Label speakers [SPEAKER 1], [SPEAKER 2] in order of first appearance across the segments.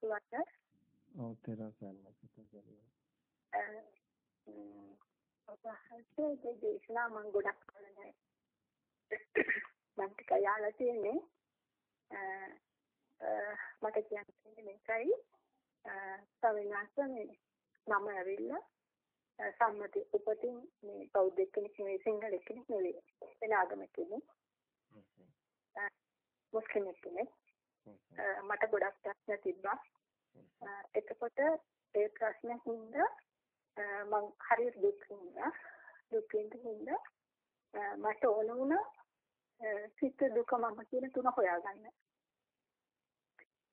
[SPEAKER 1] පුළුවන්ද?
[SPEAKER 2] ඔව් තේරෙනවා සර්.
[SPEAKER 1] ඔබ දේශනා මම ගොඩක් කරන්නේ. මම ටික යාලා තියෙන්නේ. මට කියන්න තියෙන්නේ මේකයි. සවිනාසනේ මම ඇවිල්ලා සම්මති උපතින් මේ බෞද්ධ කෙනෙක් නෙවෙයි සිංහල කෙනෙක් නෙවෙයි වෙන ආගමක් කෙනෙක් මුස්ලිම් කෙනෙක් මට ගොඩක් ප්‍රශ්න තිබ්බා. එතකොට ඒ ප්‍රශ්න හින්දා මම හරියට දුක් විඳා දුක් විඳින්න මට ඕන වුණා සිත දුක මම කියන තුන හොයාගන්න.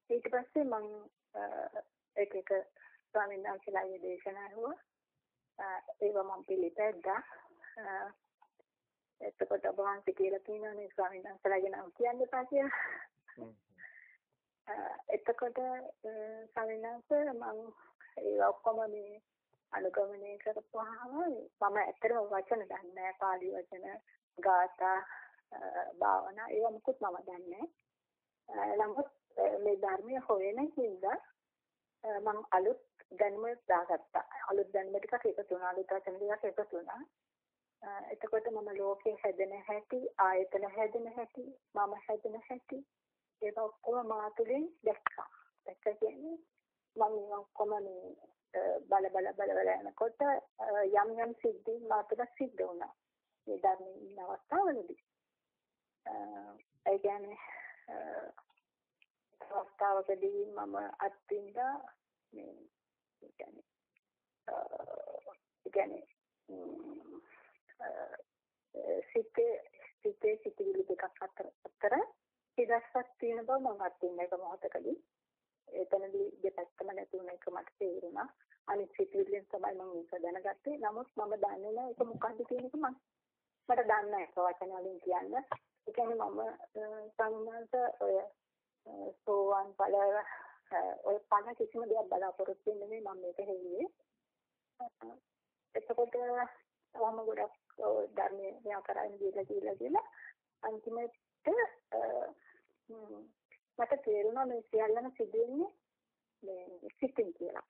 [SPEAKER 1] ඊට පස්සේ මම එක එක ස්වාමීන් වහන්සේලාගේ දේශනා ඇහුවා ඒව මම පිළිපැද්දා. එතකොට ඔබ වහන්සේ කියලා තියෙනවා මේ ස්වාමීන් වහන්සේලාගේ නම කියන්න එපා කියලා. Ah, එතකොට ස්වාමීන් වහන්සේ මම ඒ ඔක්කොම මේ අනුගමනය කරපුවාම මම ඇත්තටම වචන දන්නේ නැහැ පාලි වචන ගාථා භාවනා ඒවා මුකුත් මම දන්නේ නැහැ. නමුත් මේ ධර්මය හොයන හින්දා මම අලුත් දැනුම දාගත්තා. අලුත් දැනුම ටිකක් එකතු වුණා. අලුත් වචන ටිකක් එකතු වුණා. එතකොට මම ලෝකේ හැදෙන හැටි, ආයතන හැදෙන හැටි, මම හැදෙන හැටි ඒක ඔක්කොම මා තුළින් දැක්කා. දැක්ක කියන්නේ මම ඔක්කොම මේ බල බල බල බල යනකොට යම් යම් සිද්ධි මා තුළ සිද්ධ වුණා. මේ ධර්මයේ ඉන්න අවස්ථාවලදී. ඒ කියන්නේ අවස්ථාවකදී මම අත්විඳා මේ කියන්නේ ඒ කියන්නේ සිතේ සිතේ සිතිවිලි දෙකක් අතර අතර ඉදස්සක් තියෙන බව මම අත්විඳ එක මොහොතකදී. එතනදී දෙපැත්තම නැතුණ එක මට තේරුණා. අනිත් සිතිවිල්ලෙන් තමයි මම ඒක දැනගත්තේ. නමුත් මම දන්නේ නැහැ ඒක මොකද්ද කියන එක මම මට දන්නේ නැහැ වචන වලින් කියන්න. ඒ කියන්නේ මම සංඥාන්ත ඔය සෝවන් ඵල ඔය පණ කිසිම දෙයක් බලාපොරොත්තු වෙන්නේ නෙමෙයි මම මේක හෙව්වේ. එතකොට වම ගොඩක් ධර්මයේ ව්‍යාකරණ දීලා දීලා දීලා අන්තිමට මට තේරුණා මේ සියල්ලම සිදුවෙන්නේ මේ සිතින් කියලා.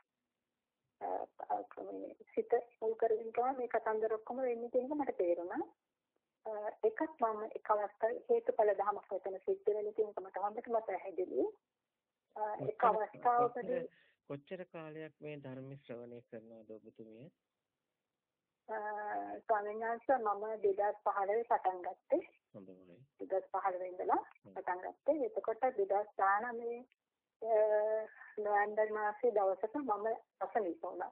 [SPEAKER 1] මේ සිත මුල් කරගෙන තමයි මේ කතන්දර ඔක්කොම වෙන්නේ කියන එක මට තේරුණා. එකක් මම එක අවස්ථාවේ හේතුඵල ධමයක් වෙන සිද්ධ වෙන තියෙනක මට හොඳටම පැහැදිලි. එක අවස්ථාවකදී
[SPEAKER 2] කොච්චර කාලයක් මේ ධර්ම ශ්‍රවණය කරනවද ඔබතුමිය?
[SPEAKER 1] ස්වාමීන් වහන්සේ මම 2015 පටන් ගත්තේ.
[SPEAKER 2] හොඳයි.
[SPEAKER 1] 2015 ඉඳලා පටන් ගත්තේ. එතකොට 2019 නොවැම්බර් මාසයේ දවසක මම අසනීප වුණා.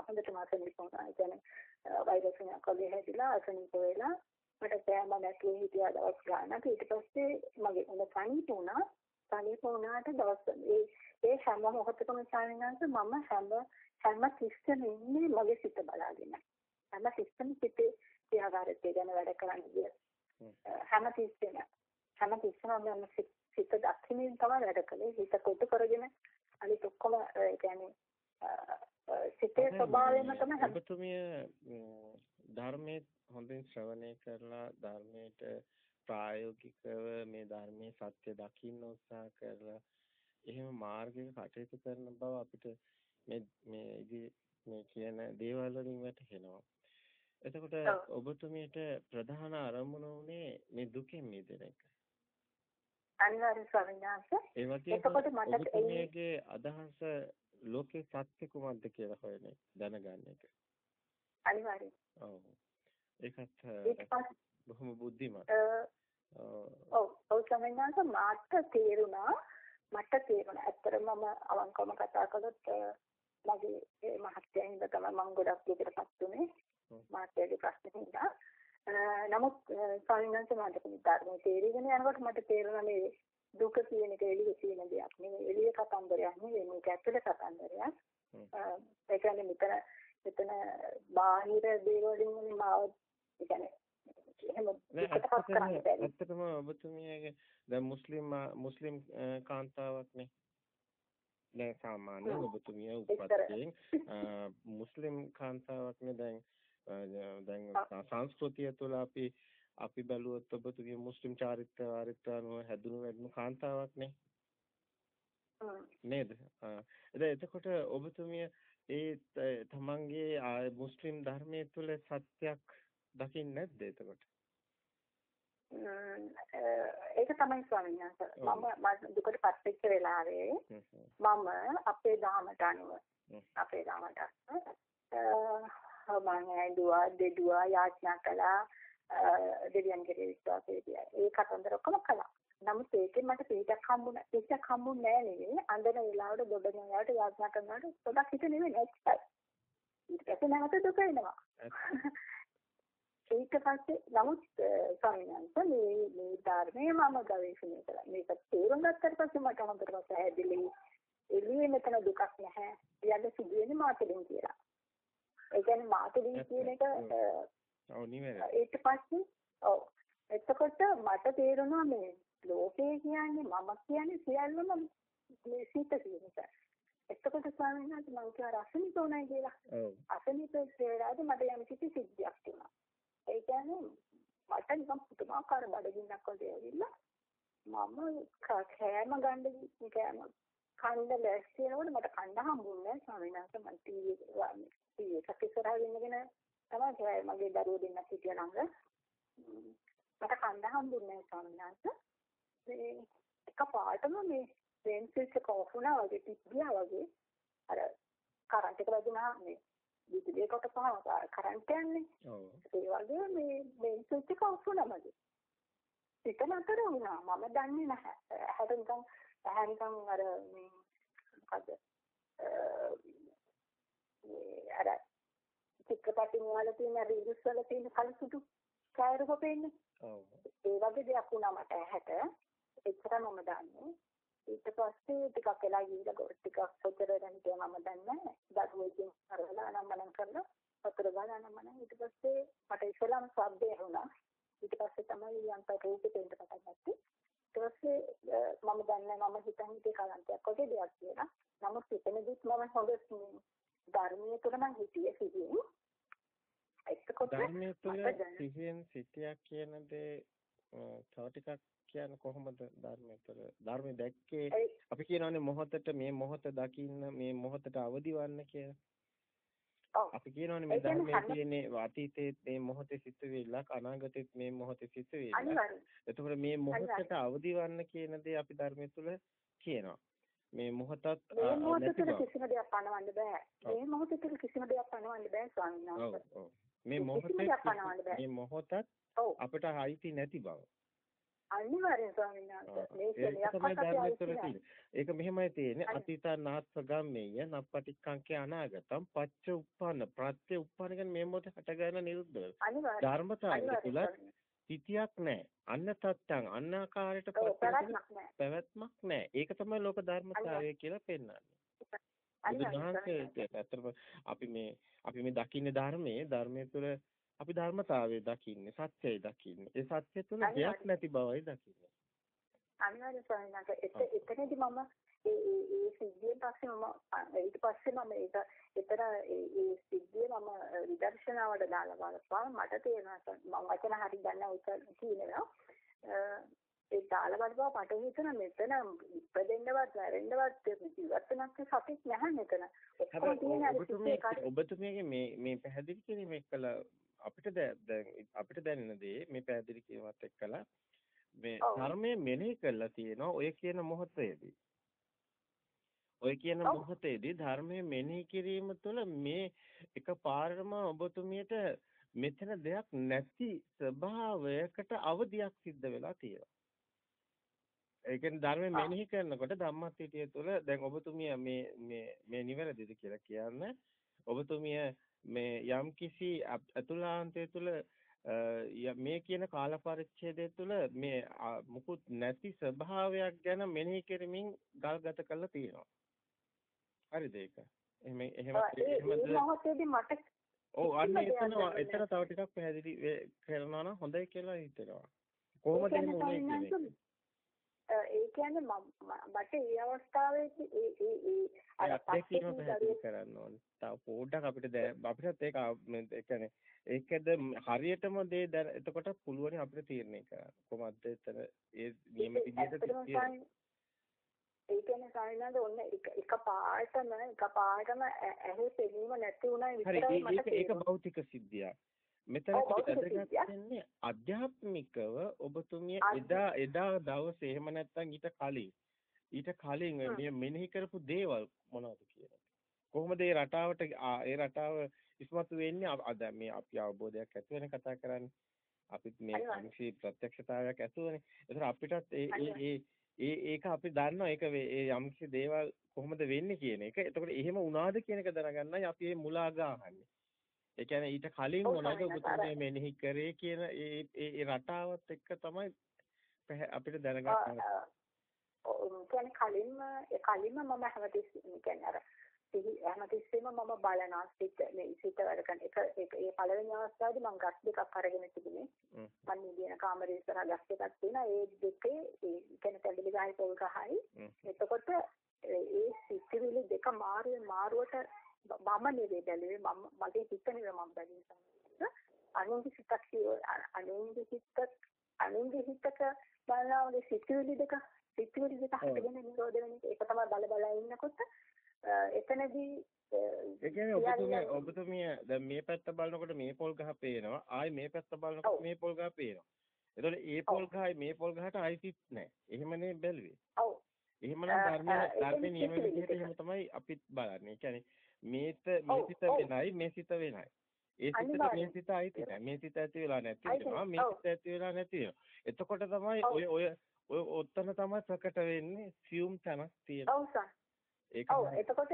[SPEAKER 1] හොඳටම අසනීප වුණා. ඒ කියන්නේ වෛරස් එකක් වගේ හැදිලා අසනීප වෙලා මට කෑම නැතුව හිටියා දවස් ගානක්. ඊට පස්සේ මගේ උණ සනීප වුණා. සනීප වුණාට දවස් ඒ ඒ හැම මොහොතකම සාවිනාංශ මම හැම හැම සිස්ටම් ඉන්නේ මගේ සිත බලාගෙන. හැම සිස්ටම් සිතේ ක්‍රියාකාරීත්වය ගැන වැඩ කරන්න. හැම සිස්ටම් හැම සිස්ටම් මම සිත දක්ෂිනින් තමයි වැඩ කළේ. හිත කොටු කරගෙන අනිත් ඔක්කොම ඒ කියන්නේ සිතේ ස්වභාවයම තමයි
[SPEAKER 2] ඔබතුමිය ධර්මයේ හොඳින් ශ්‍රවණය කරලා ධර්මයට ප්‍රායෝගිකව මේ ධර්මයේ සත්‍ය දකින්න උත්සාහ කරලා එහෙම මාර්ගයක කටයුතු කරන බව අපිට මේ මේ මේ කියන දේවල් වලින් වැටහෙනවා. එතකොට ඔබතුමියට ප්‍රධාන අරමුණ උනේ මේ දුකෙන් මිදෙන එක.
[SPEAKER 1] අනිවාර්ය ස්වාමීන් වහන්සේ.
[SPEAKER 2] ඒ වගේම අදහස ලෝකේ සත්‍ය කුමක්ද කියලා හොයන දැනගන්න එක.
[SPEAKER 1] අනිවාර්යයෙන්.
[SPEAKER 2] ඔව්. ඒකත් බොහොම බුද්ධිමත්.
[SPEAKER 1] ඔව් ඔව් සමහරවිට මාත් තේරුණා මට තේරුණා ඇත්තටම මම අවංකවම කතා කළොත් මගේ ඒ මහත්යන් හින්දා තමයි මම ගොඩක් දුකටපත් උනේ. මාත්‍යගේ ප්‍රශ්න හින්දා. නමුත් ස්වාමීන් වහන්සේ මට ධර්මයේ තේරිගෙන යනකොට මට තේරුණා මේ දුක කියන එක එළිය තියෙන දෙයක් නෙවෙයි එළිය කතන්දරයක් නෙවෙයි මේක ඇතුළේ කතන්දරයක්. ඒ කියන්නේ මෙතන මෙතන බාහිර දේවලින් මාව ඒ කියන්නේ
[SPEAKER 2] ඇත්තටම ඔබතුමියගේ දැන් මුස්ලිම් මුස්ලිම් කාන්තාවක් නේ දැන් සාමාන්‍ය ඔබතුමිය උපත්යෙන් මුස්ලිම් කාන්තාවක් නේ දැන් දැන් සංස්කෘතිය තුළ අපි අපි බැලුවොත් ඔබතුමිය මුස්ලිම් චාරිත්‍ර වාරිත්‍ර අනුව හැදුණු වැඩුණු කාන්තාවක් නේ? නේද? එතකොට ඔබතුමිය ඒ තමන්ගේ මුස්ලිම් ධර්මයේ තුල සත්‍යක් දකින්නේ නැද්ද එතකොට?
[SPEAKER 1] ඒක තමයි ස්වාමීන් වහන්සේ. මම දුකට පත් වෙච්ච වෙලාවේ මම අපේ දහමට අනුව අපේ දහමට මම ඇදුවා දෙදුවා යාඥා කළා දෙවියන් කෙරේ විශ්වාසය තියා. ඒ කතන්දර ඔක්කොම කළා. නමුත් ඒකෙන් මට පිටක් හම්බුනේ පිටක් හම්බුනේ නෑ නෙවෙයි. අන්දන වෙලාවට දොඩන වෙලාවට යාඥා කරනකොට පොඩක් හිත නෙවෙයි නැච්චයි. ඊට පස්සේ නැවත දුක එනවා. ඊට පස්සේ නමුත් ස්වාමීන් වහන්සේ මේ මේ ධර්මයේ මම ගවේෂණය කළා. මේක තේරුම් ගත්තට පස්සේ මට හොඳට පැහැදිලි එළියේ මෙතන දුකක් නැහැ. යන්න සිදුවෙන්නේ මාතලින් කියලා. ඒ කියන්නේ මාතලින් කියන එක
[SPEAKER 2] ඔව් නිවැරදි.
[SPEAKER 1] ඊට පස්සේ ඔව් එතකොට මට තේරුණා මේ ලෝකය කියන්නේ මම කියන්නේ සියල්ලම මේ සිත කියන එක. එතකොට ස්වාමීන් වහන්සේ මම කිව්වා රසනිත උනායි කියලා.
[SPEAKER 2] ඔව්.
[SPEAKER 1] අසනිත වේලාවේදී මට යම් කිසි සිද්ධියක් තිබුණා. ඒ කියන්නේ මට නිකන් පුදුමාකාර බඩගින්නක් වගේ ඇවිල්ලා මම කෑම ගන්න කෑම කන්න ලැස්ති වෙනකොට මට කන්න හම්බුන්නේ ස්වාමීන් වහන්සේ මම ටීවී ටීවී එකක් ඉස්සරහා ඉන්නගෙන තමයි මගේ දරුවෝ දෙන්නක් හිටියා ළඟ. මට කන්න හම්බුන්නේ ස්වාමීන් වහන්සේ. මේ එකපාරටම මේ වෙන් ස්විච් එක ඔෆ් වුණා වගේ ටික් ගියා වගේ අර කරන්ට් එක වැදුනා මේ විදුලිය කොට පහ කරන්ට් යන්නේ.
[SPEAKER 2] ඔව්.
[SPEAKER 1] ඒ වගේ මේ වෙන් ස්විච් එක ඔෆ් වුණා මගේ. පිට නතර වුණා. මම දන්නේ නැහැ. හැට නිකන් ඇහැ නිකන් අර මේ මොකද අර චිත්‍රපටි වල තියෙන රීල්ස් වල තියෙන කළසුදු කෑරුව පෙන්නේ.
[SPEAKER 2] ඔව්.
[SPEAKER 1] ඒ වගේ දෙයක් වුණා මට ඇහැට. එච්චර මම දන්නේ. ඊට පස්සේ ටිකක් වෙලා ගිහිල්ලා ගොඩ ටිකක් සොතර දැන් මම දන්නේ දරුවෝ ඉතින් කරලා අනම්මනම් කරලා සතර ගාලා අනම්මනම් ඊට පස්සේ මට ඉස්සලාම ශබ්දය වුණා. ඊට පස්සේ තමයි යන්ත රූපේ දෙන්න පටන් ගත්තේ. ඊට පස්සේ මම දන්නේ මම හිතන් හිතේ කලන්තයක් වගේ දෙයක් කියලා. නමුත් එතනදිත් මම හොඳ ධර්මයේ තුල මම හිතියේ සිහියෙන්. එතකොට
[SPEAKER 2] ධර්මයේ තුල සිහියෙන් සිටියක් කියන දේ තව ටිකක් කියන්නේ කොහොමද ධර්මයේ තුළ ධර්මයේ දැක්කේ අපි කියනවානේ මොහොතට මේ මොහොත දකින්න මේ මොහොතට අවදිවන්න කියලා. අපි කියනවානේ මේ ධර්මයේ තියෙන්නේ අතීතයේ මේ මොහොතේ සිතුවිල්ලක් අනාගතයේ මේ මොහොතේ සිතුවිල්ලක්. එතකොට මේ මොහොතට අවදිවන්න කියන දේ අපි ධර්මයේ තුළ කියනවා. මේ මොහොතත්
[SPEAKER 1] මේ මොහොතේ කිසිම දෙයක් පණවන්න බෑ. මේ මොහොතේ කිසිම දෙයක් පණවන්න බෑ ස්වාමීන් වහන්සේ.
[SPEAKER 2] මේ මොහොතේ මේ මොහොතත් අපිට අයිති නැති බව.
[SPEAKER 1] අනිවාර්යෙන් ස්වාමීන් වහන්සේ.
[SPEAKER 2] ඒක මෙහෙමයි තියෙන්නේ. අතීතනාත්ස ගම්මේය නප්පටික්කංකේ අනාගතම් පච්ච උප්පන්න ප්‍රත්‍ය උප්පන්න කියන්නේ මේ මොහොතේ හටගන්න නිරුද්ධ ධර්මතාවය තුල තිතියක් නැහැ. අන්න තත්තං අන්නාකාරයට පැවැත්මක් නැහැ. ඒක තමයි ලෝක ධර්මතාවය කියලා පෙන්වන්නේ. බුදුදහමේ ඇත්තටම අපි මේ අපි මේ දකින්නේ ධර්මයේ ධර්මයේ තුල අපි ධර්මතාවය දකින්නේ සත්‍යයි දකින්නේ. ඒ සත්‍ය තුළ දෙයක් නැති බවයි දකින්නේ.
[SPEAKER 1] අනිවාර්ය ස්වාමීනාට එතනදී මම ඒ ඒ සිද්ධියෙන් පස්සේ මම ඊට පස්සේ මම ඒක එතන ඒ සිද්ධිය මම විදර්ශනාවට දාලා බලපුවා. මට තේරෙනවා මම වචන හරි දන්න උත්තර කියනවා ඒ දාලා බලපුවා. මට හිතෙන මෙතන ඉපදෙන්නවත් නැරෙන්නවත් ජීවත් වෙනත් සතික් නැහැ මෙතන.
[SPEAKER 2] ඔබතුමියගේ මේ මේ පැහැදිලි කිරීම එක්කලා අපිට දැන් අපිට දැනෙන දේ මේ පැහැදිලි කිරීමත් එක්කලා මේ ධර්මයේ මෙනෙහි කරලා තියෙනවා ඔය කියන මොහොතේදී. ඔය කියන මොහොතේදී ධර්මයේ මෙනෙහි කිරීම තුළ මේ එකපාරම ඔබතුමියට මෙතන දෙයක් නැති ස්වභාවයකට අවදියක් සිද්ධ වෙලා තියෙනවා. ඒ කියන්නේ ධර්මයේ මෙනෙහි කරනකොට ධම්මස්තිතිය තුළ දැන් ඔබතුමිය මේ මේ මේ නිවැරදිද කියලා කියන්න ඔබතුමිය මේ යම්කිසි අතුලාන්තය තුළ මේ කියන කාල පරිච්ඡේදය තුළ මේ මුකුත් නැති ස්වභාවයක් ගැන මෙනෙහි කරමින් ගල්ගත කරලා තියෙනවා. හරිද ඒක? එහෙම එහෙම
[SPEAKER 1] එහෙමද? මට
[SPEAKER 2] ඔව් අන්න එතන එතන තව ටිකක් පැහැදිලි කරනවා නම් හොඳයි කියලා හිතෙනවා. කොහොමද කියන්නේ?
[SPEAKER 1] ඒ කියන්නේ මට ඒ අවස්ථාවේදී ඒ ඒ ඒ
[SPEAKER 2] අර අත්දැකීම පැහැදිලි කරන්න ඕනේ. තව පොඩ්ඩක් අපිට අපිටත් ඒක ඒ කියන්නේ ඒකද හරියටම දේ එතකොට පුළුවන් අපිට තීරණය කරන්න. කොහොමද එතන ඒ නියම විදිහට
[SPEAKER 1] ඒ කියන්නේ සාමාන්‍යයෙන් ඔන්න එක එක පාටම එක පාටම ඇහි පෙනීම නැති උනායි විතරයි මට
[SPEAKER 2] ඒක ඒක භෞතික සිද්ධියක්. මෙතන වැදගත් වෙන්නේ අධ්‍යාත්මිකව ඔබතුමිය එදා එදා දවසේ එහෙම නැත්නම් ඊට කලින් ඊට කලින් මේ මෙනෙහි කරපු දේවල් මොනවද කියන්නේ? කොහොමද ඒ රටාවට ඒ රටාව ඉස්මතු වෙන්නේ අද මේ අපි අවබෝධයක් ඇති වෙන කතා කරන්නේ. අපිත් මේ අනිසි ප්‍රත්‍යක්ෂතාවයක් ඇතුවනේ. ඒතර අපිටත් ඒ ඒ ඒ ඒක අපි දන්නවා ඒක ඒ යම්කිසි දේවල් කොහොමද වෙන්නේ කියන එක. එතකොට එහෙම වුණාද කියන එක දැනගන්නයි අපි මේ මුලා ගහන්නේ. ඒ කියන්නේ ඊට කලින් මොනවද ඔබතුමේ මෙනෙහි කරේ කියන ඒ ඒ රටාවත් එක්ක තමයි අපිට දැනගන්න
[SPEAKER 1] කියන්නේ කලින්ම කලින්ම මම හැමතිස්සෙම කියන්නේ අර හැමතිස්සෙම මම බලනවා සිත මේ සිත වැඩ කරන එක ඒ පළවෙනි අවස්ථාවේදී මම ගස් දෙකක් අරගෙන තිබුණේ. මම නිදින කාමරේ ඉස්සරහ ගස් දෙකක් තියෙනවා. ඒ දෙකේ ඒ කියන්නේ තැඹිලි ගහයි පොල් ගහයි. එතකොට ඒ සිතිවිලි දෙක මාරුවේ මාරුවට මම නෙවෙයි බැලුවේ මම මගේ හිත නෙවෙයි මම බැලුවේ අනුන්ගේ සිතක් අනුන්ගේ හිතක් අනුන්ගේ හිතක බලනවාගේ සිතිවිලි දෙක සිතිවිලි දෙක හටගෙන නිරෝධ වෙන එක. තමයි බල බල ඉන්නකොට එතනදී
[SPEAKER 2] ඒ කියන්නේ ඔබතුමිය ඔබතුමිය දැන් මේ පැත්ත බලනකොට මේ පොල් ගහ පේනවා. ආයි මේ පැත්ත බලනකොට මේ පොල් ගහ පේනවා. එතකොට ඒ පොල් ගහයි මේ පොල් ගහට ආයිසිත් නැහැ. එහෙමනේ බැලුවේ.
[SPEAKER 1] ඔව්.
[SPEAKER 2] එහෙමනම් ධර්ම ධර්ම නියම විදිහට එහෙම තමයි අපිත් බලන්නේ. ඒ කියන්නේ මේත මේ සිත වෙනයි මේ සිත වෙනයි. ඒ සිතට මේ සිත අයිති නැහැ මේ සිත ඇති වෙලා නැති වෙනවා. මේ සිත ඇති වෙලා නැති වෙනවා. එතකොට තමයි ඔය ඔය ඔය ඔතන තමයි ප්‍රකට වෙන්නේ සියුම් තැනක් තියෙනවා
[SPEAKER 1] ඔව් සර්. ඒක ඔව් එතකොට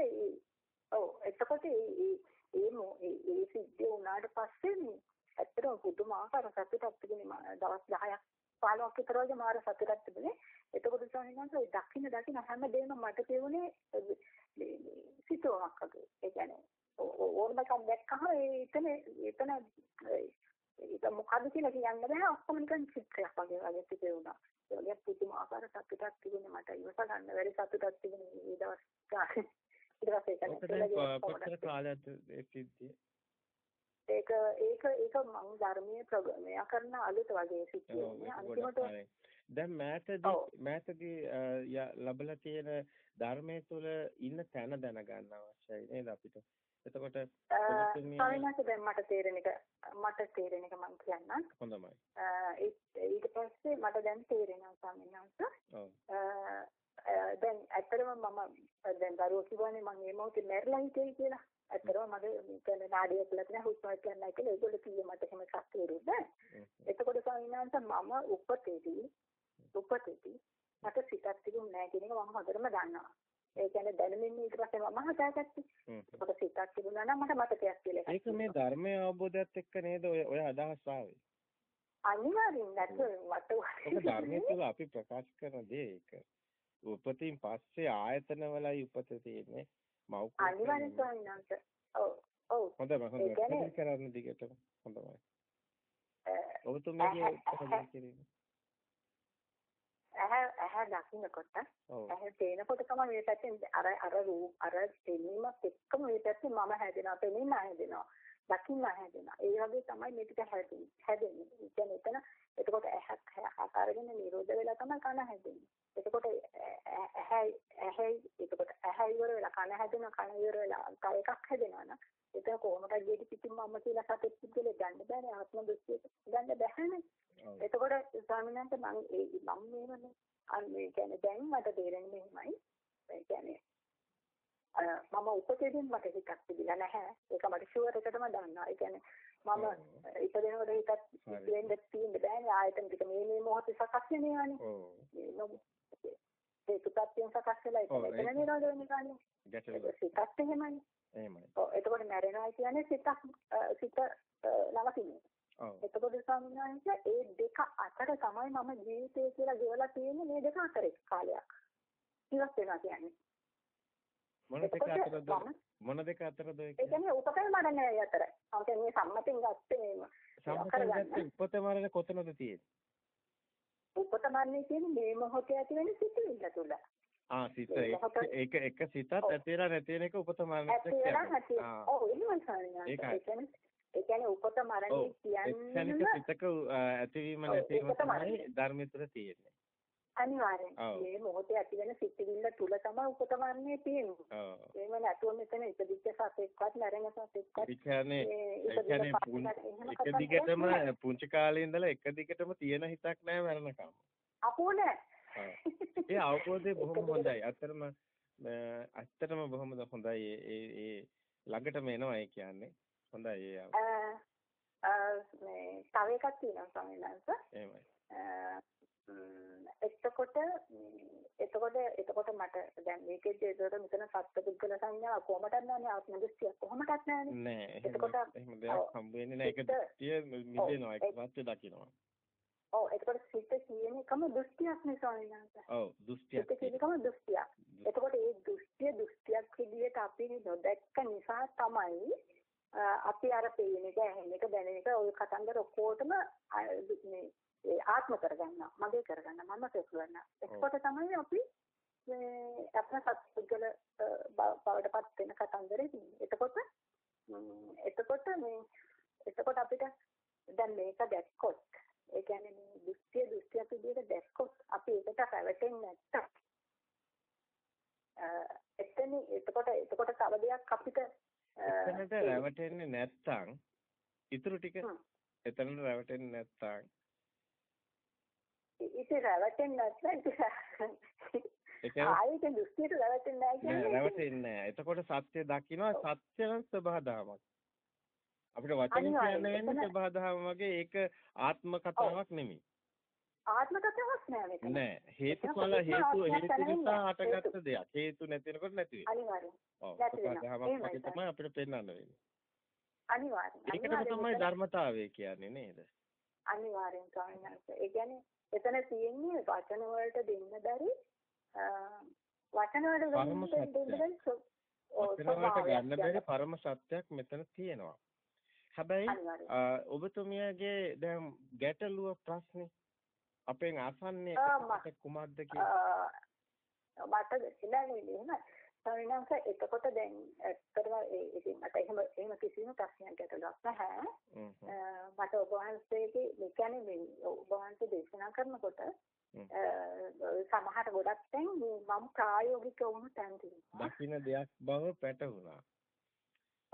[SPEAKER 1] ඔව් එතකොට ඒ ඒ සිද්ධිය වුණාට පස්සේ ඇත්තටම පුදුමාකාර සතුටක් තිබුණේ දවස් 10ක් 15ක් විතර වගේ මාර සතුටක් තිබුණේ. එතකොට ස්වාමීන් ඔය දකින්න දකින්න හැමදේම මට තේරුනේ සිතුවමක් වගේ. ඒ කියන්නේ ඕනමකක් දැක්කම එතන එතන ඒක මොකද්ද කියලා කියන්න බෑ. ඔක්කොම නිකන් චිත්‍රයක් වගේ වගේ තිබුණා ඒ වගේ පුදුමාකාර සතුටක් තිබුණේ මට. ඉවස ගන්න බැරි සතුටක් තිබුණේ මේ දවස් ගානේ ඊට පස්සේ ඒක
[SPEAKER 2] කොච්චර කාලයක්ද ඒ සිද්ධිය
[SPEAKER 1] ඒක ඒක ඒක මම ධර්මයේ ප්‍රගමනය කරන අලුත වගේ සිද්ධියක් අන්තිමට
[SPEAKER 2] දැන් මෑතදී මෑතදී ලැබලා තියෙන ධර්මයේ තුල ඉන්න තැන දැනගන්න අවශ්‍යයි නේද අපිට? එතකොට
[SPEAKER 1] ස්වාමීනාට දැන් මට තේරෙන එක මට තේරෙන එක මම කියන්නම්.
[SPEAKER 2] හොඳයි
[SPEAKER 1] ඊට පස්සේ මට දැන් තේරෙනවා ස්වාමීනාට දැන් ඇත්තටම මම දැන් දරුවෝ කිව්වනේ මම මේ මොහොතේ මැරිලා හිටියයි කියලා ඇත්තටම මගේ කියන්නේ නාඩිය කියලා තියෙන හුස්ම ගන්නයි කියලා ඒගොල්ලෝ කිව්වේ මට එහෙම එකක් තේරුන්නේ එතකොට ස්වාමීනාට මම උපතේදී උපතේදී මට සිතක් තිබුණ නැහැ කියන එක මම හොඳටම දන්නවා ඒ කියන්නේ දැනුමින් ඊට පස්සේ මම හදාගත්තේ. ඒකට සිතක් තිබුණා නම් මට මතකයක් කියලා.
[SPEAKER 2] ඒක මේ ධර්මයේ අවබෝධයත් එක්ක නේද ඔය ඔය අදහස් ආවේ.
[SPEAKER 1] අනිවාර්යෙන් නැත්නම් මට
[SPEAKER 2] ධර්මයේ තුල අපි ප්‍රකාශ කරන දේ ඒක. උපතින් පස්සේ ආයතන වලයි උපත තියෙන්නේ. මව්
[SPEAKER 1] අනිවාර්යෙන් ස්වාමීන් වහන්සේ. ඔව් ඔව්.
[SPEAKER 2] හොඳයි හොඳයි. කරන්න දිගටම හොඳයි. ඔබතුමගේ පැහැදිලි කිරීම.
[SPEAKER 1] ඇහැ ඇහැ දකින්නකොට ඇහැ තේනකොට තමයි මේ පැත්තෙන් අර අර රූප අර තේනීමත් එක්කම මේ පැත්තෙන් මම හැදෙනවා පෙනීම හැදෙනවා දකින්න හැදෙනවා. ඒ වගේ තමයි මේ ටික හැදෙන්නේ. හැදෙන්නේ. කියන්නේ එතන එතකොට ඇහක් අරගෙන නිරෝධ වෙලා තමයි කන හැදෙන්නේ. එතකොට ඇහැ ඇහැ එතකොට ඇහැ ඉවර වෙලා කන හැදෙනවා. කන ඉවර වෙලා තව එකක් හැදෙනවා නම් එතන කොහොමද ගෙඩි පිටින් මම කියලා සතෙක් පුද්ගලෙ ගන්න බෑනේ. ආත්ම දෘෂ්ටියක ගන්න බෑනේ. එතකොට ස්වාමීන් වහන්සේ මම ඒ මම මේවනේ. අර මේ කියන්නේ දැන් මට තේරෙන්නේ මෙහෙමයි. ඒ කියන්නේ මම උපතේදී මට හිතක් තිබිලා නැහැ. ඒක මට ෂුවර් එකටම දන්නවා. ඒ කියන්නේ මම ඉපදෙනකොට හිතක් දෙන්න තියෙන්න බෑනේ ආයතන ටික මේ මේ මොහොතේ සකස් වෙනවානේ. ඒ තුපත්යෙන් සකස් වෙලා ඒක එතන නිරෝධ වෙන්නේ කාන්නේ. සිතත් එහෙමයි.
[SPEAKER 2] එහෙමයි.
[SPEAKER 1] ඔව් එතකොට මැරෙනවා කියන්නේ සිතක් සිත නවතින්නේ. එතකොට සම්මානස ඒ දෙක අතර තමයි මම ජීවිතය කියලා ගෙවලා තියෙන්නේ මේ දෙක අතර කාලයක්. ඉවත් වෙනවා කියන්නේ.
[SPEAKER 2] මොන දෙක අතරද මොන දෙක අතරද
[SPEAKER 1] ඒ කියන්නේ උපතේ මරණය අතර. මම කියන්නේ සම්මතෙන් ගත්තේ මේව.
[SPEAKER 2] සම්මතෙන් උපත මරණ කොතනද තියෙන්නේ?
[SPEAKER 1] උපත මරණය කියන්නේ මේ මොහොතේ ඇති වෙන සිතුවිල්ල තුල.
[SPEAKER 2] ආ සිත ඒක එක සිතත් ඇතිලා නැති වෙන එක උපත මරණයට
[SPEAKER 1] කියන්නේ. ඔව් එහෙමයි සාරිනා. ඒ කියන්නේ ඒ කියන්නේ උපත මරණය කියන්නේ
[SPEAKER 2] සිතක ඇතිවීම නැතිවීම තමයි ධර්මයේ තුල තියෙන්නේ.
[SPEAKER 1] අනිවාර්යෙන්. මේ මොහොතේ ඇති වෙන සිතිවිල්ල තුල තමයි උපතවන්නේ තියෙන්නේ. එහෙම නැතුව මෙතන ඉපදිච්ච සතෙක්වත් මැරෙන සතෙක්වත්
[SPEAKER 2] ඒ කියන්නේ එක දිගටම පුංචි කාලේ ඉඳලා එක දිගටම තියෙන හිතක් නැහැ මරණකම්.
[SPEAKER 1] අපෝ නෑ.
[SPEAKER 2] ඒ අවබෝධය බොහොම හොඳයි. ඇත්තටම අ, ඇත්තටම බොහොම හොඳයි. ඒ ඒ ළඟටම එනවා ඒ කියන්නේ. හොඳයි ඒ
[SPEAKER 1] තව එකක් තියෙනවා ස්වාමීන් වහන්සේ.
[SPEAKER 2] එහෙමයි.
[SPEAKER 1] එතකොට එතකොට එතකොට මට දැන් මේකෙදි ඒකට මෙතන සත්පුද්ගල සංඥා කොහොමදත් නැන්නේ ආත්ම දෘෂ්ටිය කොහොමදත් නැන්නේ.
[SPEAKER 2] නෑ
[SPEAKER 1] එතකොට
[SPEAKER 2] එහෙම දෙයක් හම්බ වෙන්නේ නෑ. ඒක දෘෂ්ටිය මිදෙනවා. ඒක සත්‍ය දකින්නවා.
[SPEAKER 1] ඔව් එතකොට සිත කියන එකම දෘෂ්ටියක් නේ ස්වාමීන් වහන්සේ.
[SPEAKER 2] ඔව් දෘෂ්ටියක්
[SPEAKER 1] සිත කියන එකම දෘෂ්ටියක්. එතකොට ඒ දෘෂ්ටිය දෘෂ්ටියක් විදිහට අපි නොදැක්ක නිසා තමයි අපි අර පේන එක ඇහෙන එක දැනෙන එක ওই කතන්දර ඔක්කොටම මේ ඒ ආත්ම කරගන්නවා මගේ කරගන්නවා මම කෙරුවා එතකොට තමයි අපි මේ අපේ සත්පුද්ගල බවටපත් වෙන කතන්දරේ තියෙන්නේ. එතකොට එතකොට මේ එතකොට අපිට දැන් මේක දැක්කොත් ඒ කියන්නේ මේ දෘෂ්ටිය දෘෂ්ටියක් විදිහට දැක්කොත් අපි ඒකට රැවටෙන්නේ නැත්තම් එතන එතකොට එතකොට තව දෙයක් අපිට
[SPEAKER 2] එතනට රැවටෙන්නේ නැත්තම් ඉතුරු ටික. එතනට රැවටෙන්නේ නැත්තම්
[SPEAKER 1] ඉතින් රැවටෙන්නේ නැත්නම්
[SPEAKER 2] කියන්නේ
[SPEAKER 1] ආයෙත් දෘෂ්ටියට රැවටෙන්නේ නැහැ කියන්නේ
[SPEAKER 2] රැවටෙන්නේ නෑ. එතකොට සත්‍ය දකින්නවා සත්‍ය නම් සබහාදහමක්. අපිට වචන කියන්න. වෙන්නේ සබහාදහම වගේ ඒක ආත්ම කතාවක් නෙමෙයි.
[SPEAKER 1] ආත්ම කතාවක් නෑ මේක.
[SPEAKER 2] නෑ හේතුඵල හේතු හේතු
[SPEAKER 1] නැහැ.
[SPEAKER 2] නිසා. හටගත්ත දෙයක්. හේතු නැති වෙනකොට නැති වෙයි.
[SPEAKER 1] අනිවාර්යෙන්.
[SPEAKER 2] ඔව්
[SPEAKER 1] වෙනවා.
[SPEAKER 2] තමයි අපිට පෙන්වන්න වෙන්නේ.
[SPEAKER 1] අනිවාර්යෙන්. අනිවාර්යෙන්
[SPEAKER 2] තමයි ධර්මතාවය කියන්නේ නේද?
[SPEAKER 1] අනිවාර්යෙන් ස්වාමීන් වහන්සේ. ඒ කියන්නේ එතන තියෙන්නේ වචන වලට දෙන්න බැරි වචන වලට දෙන්න. බැරි ස්වභාවයක්
[SPEAKER 2] ගන්න බැරි. පරම සත්‍යයක් මෙතන තියෙනවා. හැබැයි ඔබතුමියගේ දැන් ගැටලුව ප්‍රශ්නේ අපෙන් අසන්නේ කුමක්ද කියලා?
[SPEAKER 1] මට නෙවෙයි එහෙම. ස්වාමීන් වහන්සේ එතකොට දැන් ඇත්තටම ඒ ඉතින් මට එහෙම එහෙම කිසිම ප්‍රශ්නයක් ගැටලුවක් නැහැ. මට ඔබ වහන්සේගේ මේ කියන්නේ ඔබ වහන්සේ දේශනා කරනකොට සමහර ගොඩක් තැන් මම ප්‍රායෝගික වුණු තැන් තියෙනවා.
[SPEAKER 2] දකින්න දෙයක් බව පැටහුණා.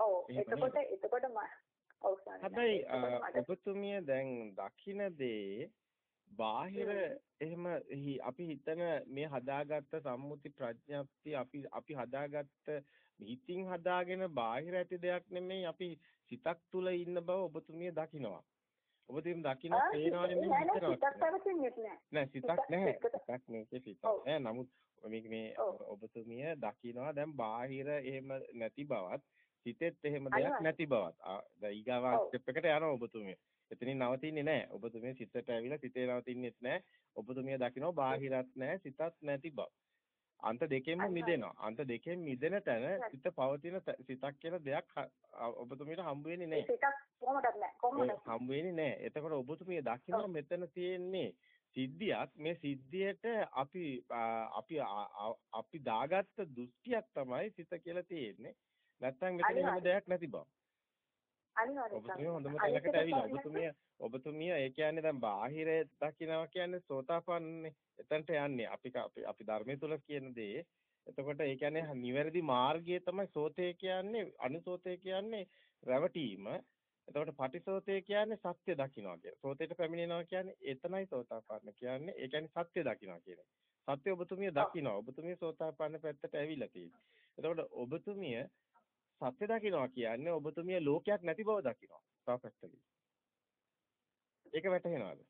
[SPEAKER 1] ඔව් එතකොට එතකොට මම ඔව්
[SPEAKER 2] හැබැයි ඔබතුමිය දැන් දකින්න දේ බාහිර එහෙම අපි හිතන මේ හදාගත්ත සම්මුති ප්‍රඥප්තිය අපි අපි හදාගත්ත හිතින් හදාගෙන බාහිර ඇති දෙයක් නෙමෙයි අපි සිතක් තුල ඉන්න බව ඔබතුමිය දකිනවා. ඔබතුමිය දකිනවා
[SPEAKER 1] ආ,
[SPEAKER 2] පේනවා නෙමෙයි
[SPEAKER 1] නෑ,
[SPEAKER 2] හිතනවා. නෑ සිතක් නැහැ.
[SPEAKER 1] සිතක්-
[SPEAKER 2] මේකේ සිතක්. නෑ. නමුත් මේ
[SPEAKER 1] ඔව්.
[SPEAKER 2] ඔබතුමිය දකිනවා දැන් බාහිර එහෙම නැති බවත් සිතෙත් එහෙම දෙයක්. නැති බවත්. දැන් ඊගාව. ස්ටෙප් එකට යනවා ඔබතුමිය. එතනින් නවතින්නේ නැහැ. ඔබතුමිය සිතට ඇවිල්ලා සිතේ නවතින්නේත් නැහැ. ඔබතුමිය දකිනවා බාහිරත් නැහැ සිතත් නැති බව. අන්ත දෙකෙන්ම. මිදෙනවා. අන්ත දෙකෙන් මිදෙන තැන සිත පවතින සිතක් කියලා දෙයක් ඔබතුමියට හම්බ වෙන්නේ නැහැ.
[SPEAKER 1] සිතක් කොහොමදත් නැහැ. කොහොමද?
[SPEAKER 2] හම් වෙන්නේ නැහැ. එතකොට ඔබතුමිය දකිනවා මෙතන තියෙන්නේ සිද්ධියක් මේ සිද්ධියට අපි අපි අපි දාගත්ත දෘෂ්ටියක් තමයි සිත කියලා තියෙන්නේ. නැත්තම් මෙතන එහෙම. දෙයක් නැති බව. ඔබතුමිය හොඳම. තැනකට ඇවිල්ලා ඔබතුමිය ඔබතුමිය ඒ කියන්නේ දැන් බාහිර දකින්නවා කියන්නේ සෝතාපන්නනේ. එතනට යන්නේ අපි අපි ධර්මයේ තුල කියන දේ. එතකොට ඒ කියන්නේ නිවැරදි මාර්ගය තමයි සෝතේ කියන්නේ අනුසෝතේ කියන්නේ රැවටීම. එතකොට පටිසෝතේ කියන්නේ සත්‍ය දකින්නවා කියන. සෝතේට පැමිණෙනවා කියන්නේ එතනයි සෝතාපන්න කියන්නේ. ඒ කියන්නේ සත්‍ය දකින්නවා කියන එක. සත්‍ය ඔබතුමිය දකින්නවා. ඔබතුමිය සෝතාපන්න පැත්තට ඇවිල්ලා තියෙන්නේ. එතකොට ඔබතුමිය සත්‍ය දකින්නවා කියන්නේ ඔබතුමිය ලෝකයක් නැති බව දකින්නවා. තව පැත්තකින්. ඒක වැටහෙනවද?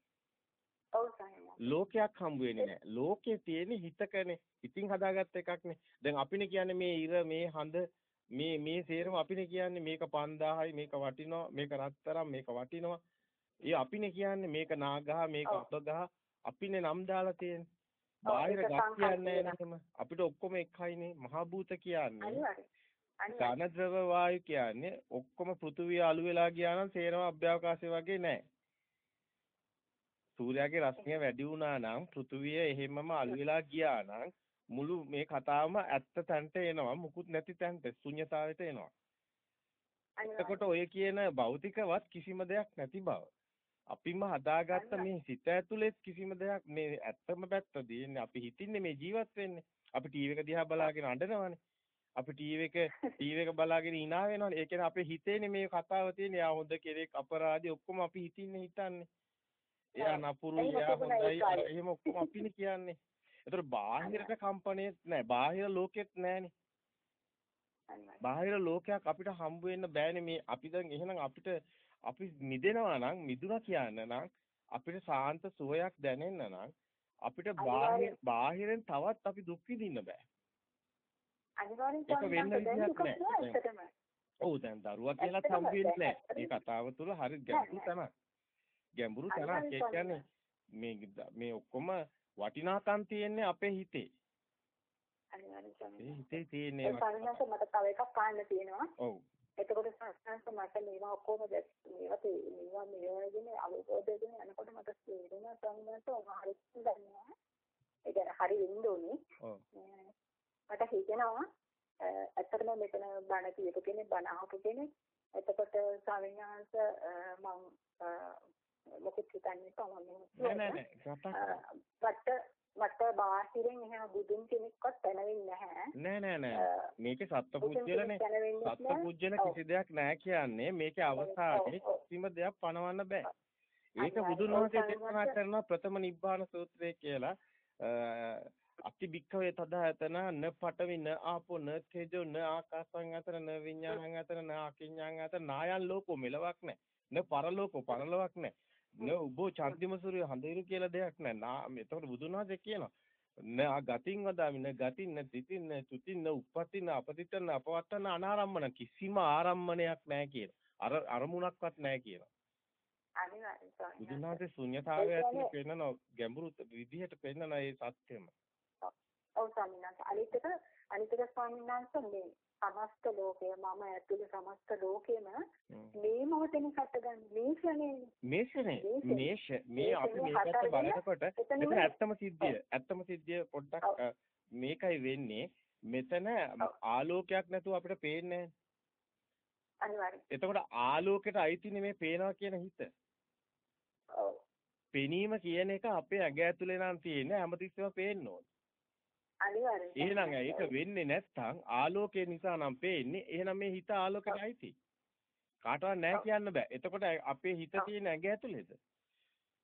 [SPEAKER 1] ඔව්.
[SPEAKER 2] ලෝකයක් හම්බ වෙන්නේ නැහැ. ලෝකේ තියෙන්නේ හිතකනේ. ඉතින් හදාගත්ත එකක්නේ. දැන් අපිනේ කියන්නේ මේ ඉර මේ හඳ මේ මේ සේරම අපිනේ කියන්නේ මේක 5000යි මේක වටිනවා මේක රත්තරන් මේක වටිනවා. ඒ අපිනේ කියන්නේ මේක නාගහ මේක. අපගහ අපිනේ නම් දාලා තියෙන්නේ. බාහිර ගස් කියන්නේ නැහැ? අපිට ඔක්කොම එකයිනේ. මහා භූත කියන්නේ
[SPEAKER 1] අනිවාර්යෙන්. අනිවාර්යෙන්.
[SPEAKER 2] ඝන ද්‍රව වායු කියන්නේ ඔක්කොම පෘථුවිය අළු වෙලා ගියා නම් සේරම අභ්‍යවකාශය වගේ නැහැ. සූර්යාගේ රශ්මිය වැඩි වුණා නම් පෘථුවිය එහෙමම අළු වෙලා ගියා නම් මුළු මේ කතාවම ඇත්ත තැනට එනවා මුකුත් නැති තැනට ශුන්්‍යතාවයට එනවා. එතකොට ඔය කියන භෞතිකවත් කිසිම දෙයක් නැති බව. අපිම හදාගත්ත මේ සිත ඇතුලේ කිසිම දෙයක් මේ ඇත්තම පැත්ත තියෙන්නේ අපි හිතින්නේ මේ ජීවත් වෙන්නේ. අපි ටීවී එක දිහා බලාගෙන අඬනවනේ. අපි ටීවී එක ටීවී එක බලාගෙන hina වෙනවනේ. ඒ කියන්නේ අපේ හිතේනේ මේ කතාව තියෙන්නේ. ආ හොඳ කෙනෙක් අපරාධي ඔක්කොම අපි හිතින්නේ හිතන්නේ. එයා නපුරු එයා හොඳයි එහෙම ඔක්කොම අපිනේ කියන්නේ. ඒතර බාහිරට කම්පණයක් නැහැ. බාහිර ලෝකෙත් නැහනේ. බාහිර ලෝකයක් අපිට හම්බ වෙන්න බෑනේ මේ අපි දැන් එහෙනම් අපිට අපි මිදෙනවා නම් මිදුණා කියන්න නම් අපිට සාන්ත සුවයක් දැනෙන්න නම් අපිට බාහිර බාහිරෙන් තවත් අපි දුක් විඳින්න බෑ.
[SPEAKER 1] අනිවාර්යෙන්
[SPEAKER 2] වෙන්න විදිහක් නැහැ. ඔව් දැන් දරුවා කියලා හම්බ වෙන්නේ නැහැ. මේ කතාව තුළ හරි ගැඹුරු තමයි. ගැඹුරු තැනක්. ඒ කියන්නේ මේ මේ ඔක්කොම වටිනාකම් තියෙන්නේ අපේ හිතේ.
[SPEAKER 1] අනිවාර්යයෙන්
[SPEAKER 2] හිතේ තියෙන්නේ
[SPEAKER 1] ඒ පරිණාස මට තව එකක් අහන්න තියෙනවා.
[SPEAKER 2] ඔව්.
[SPEAKER 1] එතකොට සංස්කෘත මට මේවා ඔක්කොම මේවා මේවා මේවාගෙන අවබෝධයෙන් යනකොට මට තේරෙනවා සංස්කෘත ඔහරිත් දන්නවා. ඒ කියන්නේ හරි වෙන්න ඕනේ.
[SPEAKER 2] ඔව්.
[SPEAKER 1] මට හිතෙනවා ඇත්තටම මෙතන බණ කියපු කෙනෙක් බණ අහපු කෙනෙක්. එතකොට ස්වාමීන් වහන්සේ මම මොකද හිතන්නේ තමයි
[SPEAKER 2] නෑ නෑ
[SPEAKER 1] මට බාහිරින් එහෙම බුදුන් කෙනෙක්වත් පැනවෙන්නේ නැහැ.
[SPEAKER 2] නෑ නෑ නෑ. මේකේ සත්පුජ්‍යලනේ සත්පුජ්‍යල කිසි දෙයක් නෑ කියන්නේ. මේකේ අවසානයේ කිසිම දෙයක් පණවන්න බෑ. ඒක බුදුන් වහන්සේ දේශනා කරන ප්‍රථම නිබ්බාන සූත්‍රය කියලා අති භික්ඛවේ තදායතන න පඨවි න ආපෝ න තේජෝ න ආකාසං අතර න විඤ්ඤාණං අතර න අකිඤ්ඤාං අතර නායන් ලෝකෝ මෙලවක් නැහැ න පරලෝකෝ පරලොවක් නැහැ න උබෝ චන්දිමසුරිය හඳිරු කියලා දෙයක් නැහැ. නා එතකොට බුදුන් වහන්සේ කියනවා න ගතින් වදාමි න ගතින් න තිතින් න තුතින් න උප්පතින් අපතිතන අපවත්තන අනාරම්මන කිසිම ආරම්මණයක් නැහැ කියන. අර අරමුණක්වත් නැහැ කියනවා.
[SPEAKER 1] අනිවාර්යයෙන්
[SPEAKER 2] බුදුන් වහන්සේ ශුන්‍යතාවය ඇතුලේ පෙන්නන ගැඹුරු විදිහට පෙන්නන ඒ සත්‍යම.
[SPEAKER 1] ඔව් ස්වාමීන් වහන්සේ අනිත් එක අනිත් එක ස්වාමීන් වහන්සේ මේ සමස්ත ලෝකය මම ඇතුළේ සමස්ත ලෝකෙම මේ මොහොතේ හටගන්න මේ ක්ෂණේ
[SPEAKER 2] මේ ක්ෂණේ මේෂ මේ අපි මේකට බලනකොට මෙතන ඇත්තම සිද්ධිය ඇත්තම සිද්ධිය පොඩ්ඩක් මේකයි වෙන්නේ. මෙතන ආලෝකයක් නැතුව අපිට පේන්නේ
[SPEAKER 1] අනිවාර්යයෙන්.
[SPEAKER 2] එතකොට ආලෝකයට අයිතිනේ මේ පේනවා කියන හිත.
[SPEAKER 1] ඔව්.
[SPEAKER 2] පෙනීම කියන එක අපේ ඇඟ ඇතුලේ නම් තියෙන්නේ හැමතිස්සෙම පේන්න ඕනේ
[SPEAKER 1] අනිවාර්යයෙන්.
[SPEAKER 2] එහෙනම් ඒක වෙන්නේ නැත්නම් ආලෝකය නිසා නම් පේන්නේ. එහෙනම් මේ හිත ආලෝකයට අයිති. කාටවත් නැහැ කියන්න බෑ. එතකොට අපේ හිත තියෙන ඇඟ ඇතුළේද?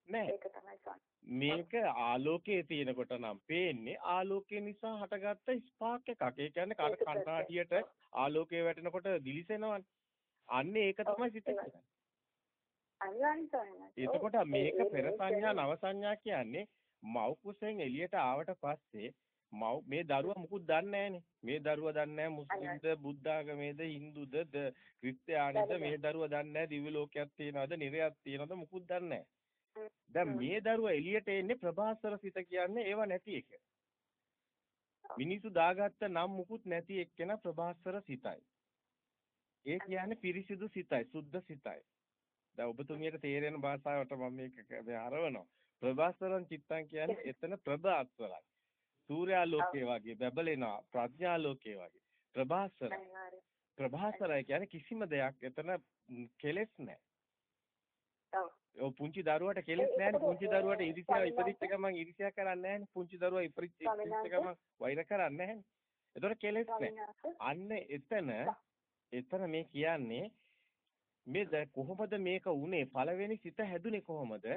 [SPEAKER 2] නෑ.
[SPEAKER 1] ඒක තමයි
[SPEAKER 2] මේක ආලෝකයේ තියෙනකොට නම් පේන්නේ ආලෝකය නිසා හටගත්ත ස්පාක් එකක්. ඒ කියන්නේ කන කන්නාඩියට ආලෝකය වැටෙනකොට දිලිසෙනවනේ. අන්න ඒක තමයි සිත. එතකොට මේක පෙර සංඥා නව සංඥා කියන්නේ මව් කුසෙන් එළියට ආවට පස්සේ මව් මේ දරුවා මුකුත් දන්නේ මේ දරුවා දන්නේ මුස්ලිම්ද බුද්ධාගමේද හින්දුද ක්‍රිස්තියානිද මේ දරුවා දන්නේ දිව්‍ය ලෝකයක් තියනවද නිරයක් තියනවද මුකුත් දන්නේ දැන් මේ දරුවා එළියට එන්නේ ප්‍රභාස්වර සිත කියන්නේ ඒව නැති එක. මිනිසු දාගත්ත නම් මුකුත් නැති එක්කෙන ප්‍රභාස්වර සිතයි. ඒ කියන්නේ පිරිසිදු සිතයි, සුද්ධ සිතයි. දැන් ඔබතුමියට තේරෙන භාෂාවට මම මේක හරවනවා. ප්‍රභාස්වරං චිත්තං කියන්නේ එතන ප්‍රභාස්වරයි. සූර්යාලෝකයේ වගේ බබලෙනවා ප්‍රඥාලෝකයේ වගේ ප්‍රභාසර ප්‍රභාසරය කියන්නේ කිසිම දෙයක් එතන කෙලෙස් නැහැ ඔව් පුංචි දරුවට කෙලෙස් නැහැ පුංචි දරුවට ඉරිසියා ඉපදිච්ච ගමන් ඉරිසියා කරන්නේ නැහැ පුංචි දරුවා ඉපදිච්ච ගමන් වෛර කරන්නේ නැහැ එතකොට කෙලෙස් නැහැ අන්න එතන එතන මේ කියන්නේ මේ කොහොමද මේක උනේ පළවෙනි සිත හැදුනේ කොහොමද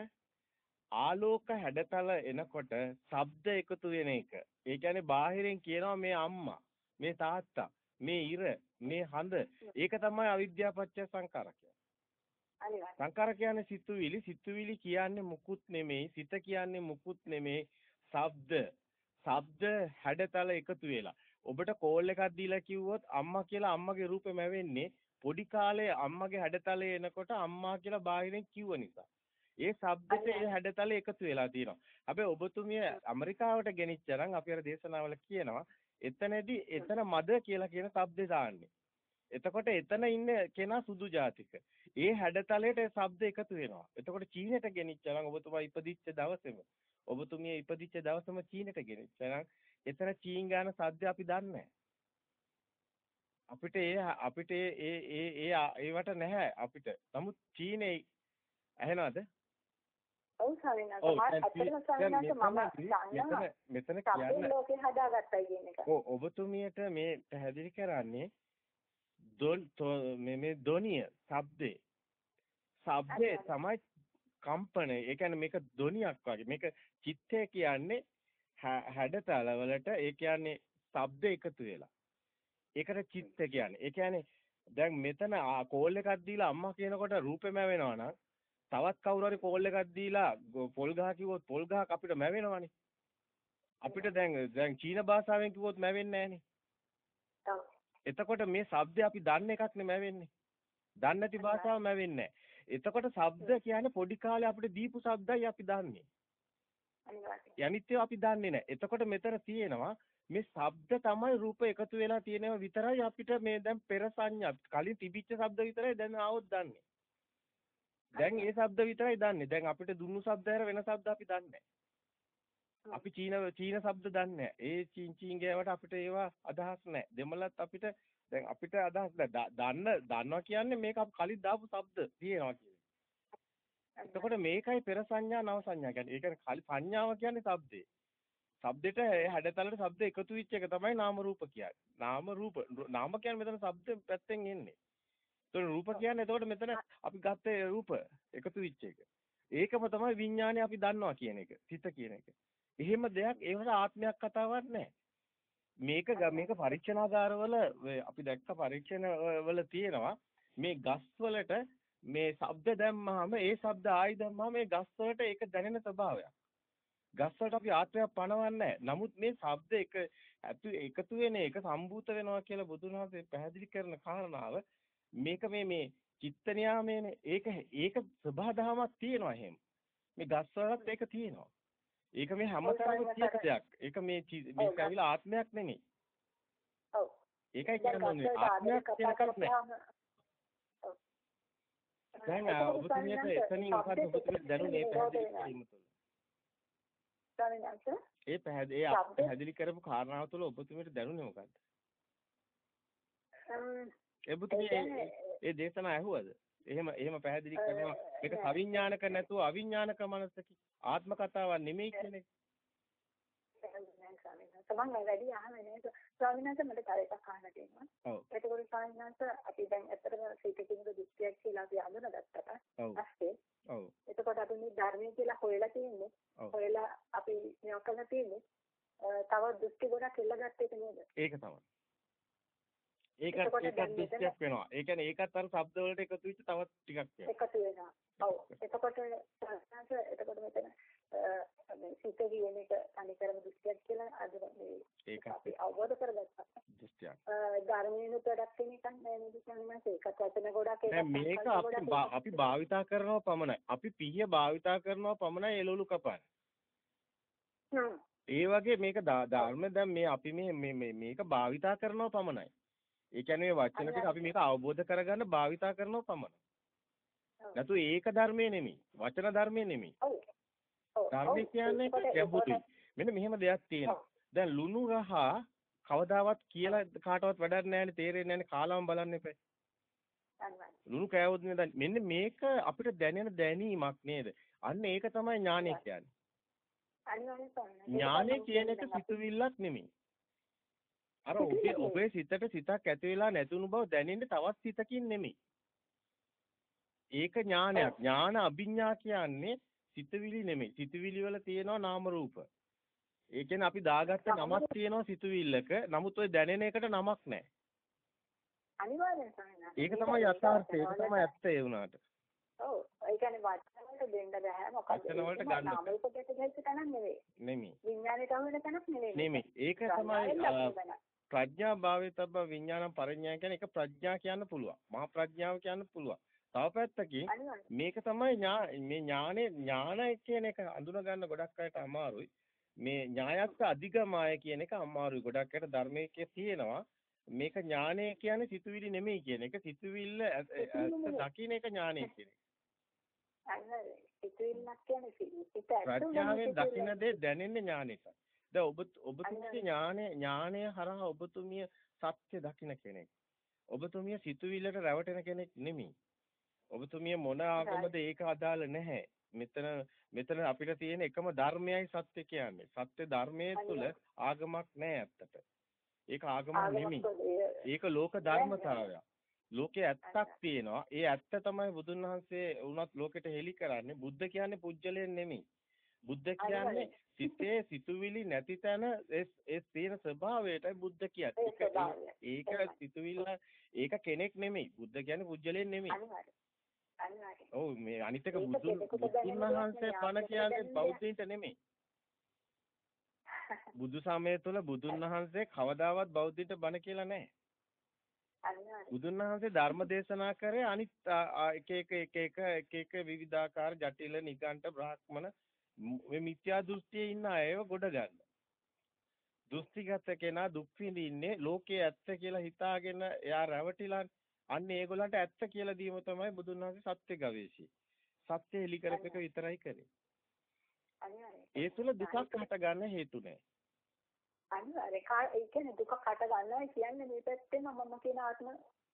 [SPEAKER 2] ආලෝක හැඩතල එනකොට ශබ්ද එකතු වෙන එක. ඒ කියන්නේ බාහිරින් කියනවා මේ අම්මා, මේ තාත්තා, මේ ඉර, මේ හඳ. ඒක තමයි අවිද්‍යාපච්චය සංකාර කියන්නේ. සංකාර කියන්නේ සිතුවිලි, සිතුවිලි කියන්නේ මුකුත් නෙමෙයි, සිත කියන්නේ මුකුත් නෙමෙයි, ශබ්ද. ශබ්ද හැඩතල එකතු වෙලා. ඔබට කෝල් එකක් දීලා කිව්වොත් අම්මා කියලා අම්මගේ රූපෙම වෙන්නේ පොඩි කාලේ අම්මගේ හැඩතලේ එනකොට අම්මා කියලා බාහිරින් කිව්ව නිසා. ඒ ශබ්දෙට ඒ හැඩතල එකතු වෙලා තියෙනවා. හැබැයි ඔබතුමිය ඇමරිකාවට ගෙනිච්ච නම් අපි අර දේශනාවල කියනවා එතනදී එතන මද කියලා කියන ශබ්දේ දාන්නේ. එතකොට එතන ඉන්න කෙනා සුදු ජාතික. ඒ හැඩතලයට ශබ්ද එකතු වෙනවා. එතකොට චීනෙට ගෙනිච්ච නම් ඔබතුමා ඉපදිච්ච දවසේම ඔබතුමිය ඉපදිච්ච දවසම චීනෙට ගෙනිච්ච නම් එතන චීන් ගාන සද්ද අපි දන්නේ අපිට ඒ අපිට ඒ ඒ ඒ ඒවට නැහැ අපිට. නමුත් චීනේ ඇහෙනවද?
[SPEAKER 1] ඔව් වහන්සේ මම ඇත්තටම ස්වාමීන් වහන්සේ මම
[SPEAKER 2] මෙතන මෙතන කියන්න
[SPEAKER 1] ලෝකේ හදාගත්තයි කියන එක.
[SPEAKER 2] ඔව් ඔබතුමියට මේ පැහැදිලි කරන්නේ දොන් මේ මේ ධොනිය ශබ්දේ ශබ්දේ තමයි කම්පණය. ඒ කියන්නේ මේක ධොනියක් වගේ. මේක චිත්තය කියන්නේ හැඩතල වලට ඒ කියන්නේ ශබ්ද එකතු වෙලා. ඒකට චිත්ත කියන්නේ. ඒ කියන්නේ දැන් මෙතන කෝල් එකක් දීලා අම්මා කියනකොට රූපෙම වෙනවා නම් තවත් කවුරු හරි කෝල් එකක් දීලා පොල් ගහ කිව්වොත් පොල් ගහක් අපිට මැවෙනවනේ. අපිට දැන් දැන් චීන භාෂාවෙන් කිව්වොත් මැවෙන්නේ නැහනේ. එතකොට මේ શબ્ද අපි දන්න එකක් නෙමෙයි මැවෙන්නේ. දන්නේ නැති භාෂාව මැවෙන්නේ එතකොට શબ્ද කියන්නේ පොඩි කාලේ අපිට දීපු શબ્දයි අපි දන්නේ.
[SPEAKER 1] අනිවාර්යයෙන්.
[SPEAKER 2] අපි දන්නේ නැහැ. එතකොට මෙතන තියෙනවා මේ ශබ්ද තමයි රූප එකතු වෙලා තියෙනව විතරයි අපිට මේ දැන් පෙර සංඥා කලින් තිබිච්ච ශබ්ද විතරයි දැන් ආවොත් දන්නේ. දැන් ඒ શબ્ද විතරයි දන්නේ. දැන් අපිට දුන්නු શબ્ද හැර වෙන શબ્ද අපි දන්නේ අපි චීන චීන શબ્ද දන්නේ ඒ චීන් චීන් ගෑවට අපිට ඒවා අදහස් නැහැ. දෙමළත් අපිට දැන් අපිට අදහස් දන්න දන්නවා කියන්නේ මේක කලින් දාපු શબ્ද තියෙනවා කියන්නේ. එතකොට මේකයි පෙර සංඥා නව සංඥා කියන්නේ. ඒ කියන්නේ කලි සංඥාව කියන්නේ શબ્දේ. શબ્දෙට හැඩතලට શબ્ද එකතු වෙච්ච එක තමයි නාම රූප කියන්නේ. නාම රූප නාම කියන්නේ මෙතන શબ્ද පැත්තෙන් එන්නේ. එතකොට රූප කියන්නේ එතකොට මෙතන අපි ගත්තේ රූප එකතු වෙච්ච එක. ඒකම තමයි විඥානය අපි දන්නවා කියන එක. සිත කියන එක. එහෙම දෙයක් ඒවට ආත්මයක් කතාවක් නැහැ. මේක මේක පරීක්ෂණාගාරවල අපි දැක්ක පරීක්ෂණ වල තියෙනවා මේ ගස් වලට මේ ශබ්ද දැම්මහම ඒ ශබ්ද ආයි දැම්මහම මේ ගස් වලට ඒක දැනෙන ස්වභාවයක්. ගස් වලට අපි ආත්මයක් පනවන්නේ නමුත් මේ ශබ්ද එක එකතු වෙන එක සම්භූත වෙනවා කියලා බුදුන් වහන්සේ පැහැදිලි කරන කාරණාව මේක මේ මේ චිත්ත නියාමයනේ ඒක ඒක සබහාදහමක් තියෙනවා එහෙම. මේ ගස් වලත් ඒක තියෙනවා. ඒක මේ හැමතැනම තියෙන දෙයක්. ඒක මේ මේක ඇවිල්ලා ආත්මයක් නෙමෙයි.
[SPEAKER 1] ඔව්.
[SPEAKER 2] ඒකයි කියන්නේ ආත්මයක් කියන එකක් නෑ. දැන් ඔබතුමියට එතනින් මොකද ඔබතුමියට දැනුනේ පැහැදිලි කිරීම තුළ. ඒ පැහැදිලි ඒ පැහැදිලි කරපු කාරණාව තුළ ඔබතුමියට දැනුනේ මොකද්ද? ඔබතුමිය ඒ දේශනා ඇහුවද? එහෙම එහෙම පැහැදිලි කරනවා මේක සවිඥානික නැතුව අවිඥානික මනසකි ආත්ම කතාවක් නෙමෙයි කියන එක.
[SPEAKER 1] තමන් වැඩි අහන්නේ නේද? ස්වාමීන් වහන්සේ මට තව එකක් අහන්න තියෙනවා.
[SPEAKER 2] ඔව්.
[SPEAKER 1] ඒකෝර ස්වාමීන් වහන්සේ අපි දැන් ඇත්තටම සීතකින්ද දෘෂ්ටියක් කියලා අපි අඳුනගත්තට
[SPEAKER 2] ඔව්.
[SPEAKER 1] පස්සේ
[SPEAKER 2] ඔව්.
[SPEAKER 1] එතකොට අපි මේ ධර්මයේ කියලා හොයලා තියෙන්නේ. හොයලා අපි මේක කරලා තියෙන්නේ. තව දෘෂ්ටි ගොඩක් එල්ලගත්ත එක නේද?
[SPEAKER 2] ඒක තමයි. ඒක ඒකත් දෘෂ්ටියක් වෙනවා. ඒ කියන්නේ ඒකත් අර શબ્ද වලට එකතු වෙච්ච තවත් ටිකක් වෙනවා.
[SPEAKER 1] එකතු වෙනවා. ඔව්. එතකොට සංස්කාර එතකොට මෙතන මේ සිත කියන එක තනිකරම දෘෂ්ටියක් කියලා අද මේ
[SPEAKER 2] ඒකත්
[SPEAKER 1] අපි අවබෝධ කරගත්තා.
[SPEAKER 2] දෘෂ්ටියක්.
[SPEAKER 1] ධර්මයෙන් උඩක් තියෙන එකක් නෑ නේද සංස්කාරය. ඒකත් වචන ගොඩක්
[SPEAKER 2] නෑ මේක අපි අපි භාවිතා කරනවා පමණයි. අපි පිහිය භාවිතා කරනවා පමණයි එළවලු කපන්නේ. ඒ වගේ මේක ධර්ම දැන් මේ අපි මේ මේ මේක භාවිතා කරනවා පමණයි. ඒ කියන්නේ වචන ටික අපි මේක අවබෝධ කරගන්න භාවිතා කරනවා පමණයි. නැතු ඒක ධර්මයේ නෙමෙයි. වචන ධර්මයේ නෙමෙයි. ධර්මය කියන්නේ ගැඹුරුයි. මෙන්න මෙහෙම දෙයක් තියෙනවා. දැන් ලුණු රහ කවදාවත් කියලා කාටවත් වැඩක් නැහැනේ තේරෙන්නේ නැහැනේ කාලාම බලන්න එපා. ලුණු කෑවොත් නේද මෙන්න මේක අපිට දැනෙන දැනීමක් නේද? අන්න ඒක තමයි ඥානය කියන්නේ. ඥානය කියන එක සිතුවිල්ලක් නෙමෙයි. අර ඔබේ ඔබේ සිතට සිතක් ඇති වෙලා නැතුණු බව දැනෙන්නේ තවත් සිතකින් නෙමෙයි. ඒක ඥානයක්. ඥාන අභිඥා කියන්නේ සිතවිලි නෙමෙයි. සිතවිලි වල තියෙනවා නාම රූප. ඒ කියන්නේ අපි දාගත්ත නමක් තියෙනවා සිතවිල්ලක. නමුත් ওই දැනෙන එකට නමක් නැහැ.
[SPEAKER 1] අනිවාර්යෙන්.
[SPEAKER 2] ඒක තමයි යථාර්ථය. ඒක තමයි ඇත්ත ඒ වුණාට.
[SPEAKER 1] ඔව්. ඒ කියන්නේ වචන වලට දෙන්න බෑ මොකද?
[SPEAKER 2] වචන වලට ගන්න
[SPEAKER 1] නාම රූප දෙක දෙක තනක් නෙවෙයි.
[SPEAKER 2] නෙමෙයි.
[SPEAKER 1] විඥානයට අහුවෙන තනක් නෙවෙයි.
[SPEAKER 2] නෙමෙයි. ඒක තමයි ප්‍රඥා භාවිතබ්බ විඥානම් පරිඥා කියන්නේ ඒක ප්‍රඥා කියන්න පුළුවන්. මහා ප්‍රඥාව කියන්න පුළුවන්. තව පැත්තකින් මේක තමයි මේ ඥානේ ඥානය කියන එක අඳුන ගන්න ගොඩක් අයට අමාරුයි. මේ ඥායත් අධිගමය කියන එක අමාරුයි. ගොඩක් අයට ධර්මයේ තියෙනවා. මේක ඥානය කියන්නේ සිතුවිලි නෙමෙයි කියන එක. සිතුවිල්ල දකින්න එක ඥානය කියන එක.
[SPEAKER 1] සිතුවිල්ලක් කියන්නේ සිත
[SPEAKER 2] ප්‍රඥාවෙන් දකින්න දේ දැනෙන්නේ ඥානෙට. දැන් ඔබ ඔබතුමියගේ ඥානය ඥානය හරහා ඔබතුමිය සත්‍ය දකින්න කෙනෙක්. ඔබතුමිය සිතුවිල්ලට රැවටෙන කෙනෙක් නෙමෙයි. ඔබතුමිය මොන ආගමද ඒක අදාළ නැහැ. මෙතන මෙතන අපිට තියෙන එකම ධර්මයයි සත්‍ය කියන්නේ. සත්‍ය ධර්මයේ තුල ආගමක් නැහැ ඇත්තට. ඒක ආගමක් නෙමෙයි. ඒක ලෝක ධර්මතාවයක්. ලෝකේ ඇත්තක් තියෙනවා. ඒ ඇත්ත තමයි බුදුන් වහන්සේ උනත් ලෝකෙට හෙළි කරන්නේ. බුද්ධ කියන්නේ පුජ්‍යලයෙන් නෙමෙයි. බුද්ධ කියන්නේ සිතේ සිතුවිලි නැති තැන ඒ තියෙන ස්වභාවයටයි බුද්ධ කියන්නේ. ඒක සිතුවිල්ල ඒක කෙනෙක් නෙමෙයි. බුද්ධ කියන්නේ පුජ්‍යලයෙන් නෙමෙයි. ඔව් මේ අනිත් එක බුදුන් වහන්සේ පණ කියන්නේ බෞද්ධයින්ට නෙමෙයි. බුදු සමය තුළ බුදුන් වහන්සේ කවදාවත් බෞද්ධයින්ට බණ කියලා නැහැ. බුදුන් වහන්සේ ධර්ම දේශනා කරේ අනිත් එක එක එක එක එක එක විවිධාකාර ජටිල නිගණ්ඨ බ්‍රාහ්මණ මේ මිත්‍යා දෘෂ්ටියේ ඉන්න අයව ගොඩ ගන්න. දෘෂ්ටිගත කෙනා දුක් විඳින්නේ ලෝකයේ ඇත්ත කියලා හිතාගෙන එයා රැවටිලා අන්න ඒගොල්ලන්ට ඇත්ත කියලා දීම තමයි බුදුන් වහන්සේ සත්‍ය ගවේෂී. සත්‍ය එලි කරපෙක විතරයි කරේ. ඒ තුල දුකක් හට ගන්න හේතු නැහැ.
[SPEAKER 1] අනිවාර්යයෙන් ඒ කියන්නේ දුක කට ගන්නවා කියන්නේ මේ පැත්තෙන් මම කියන ආත්ම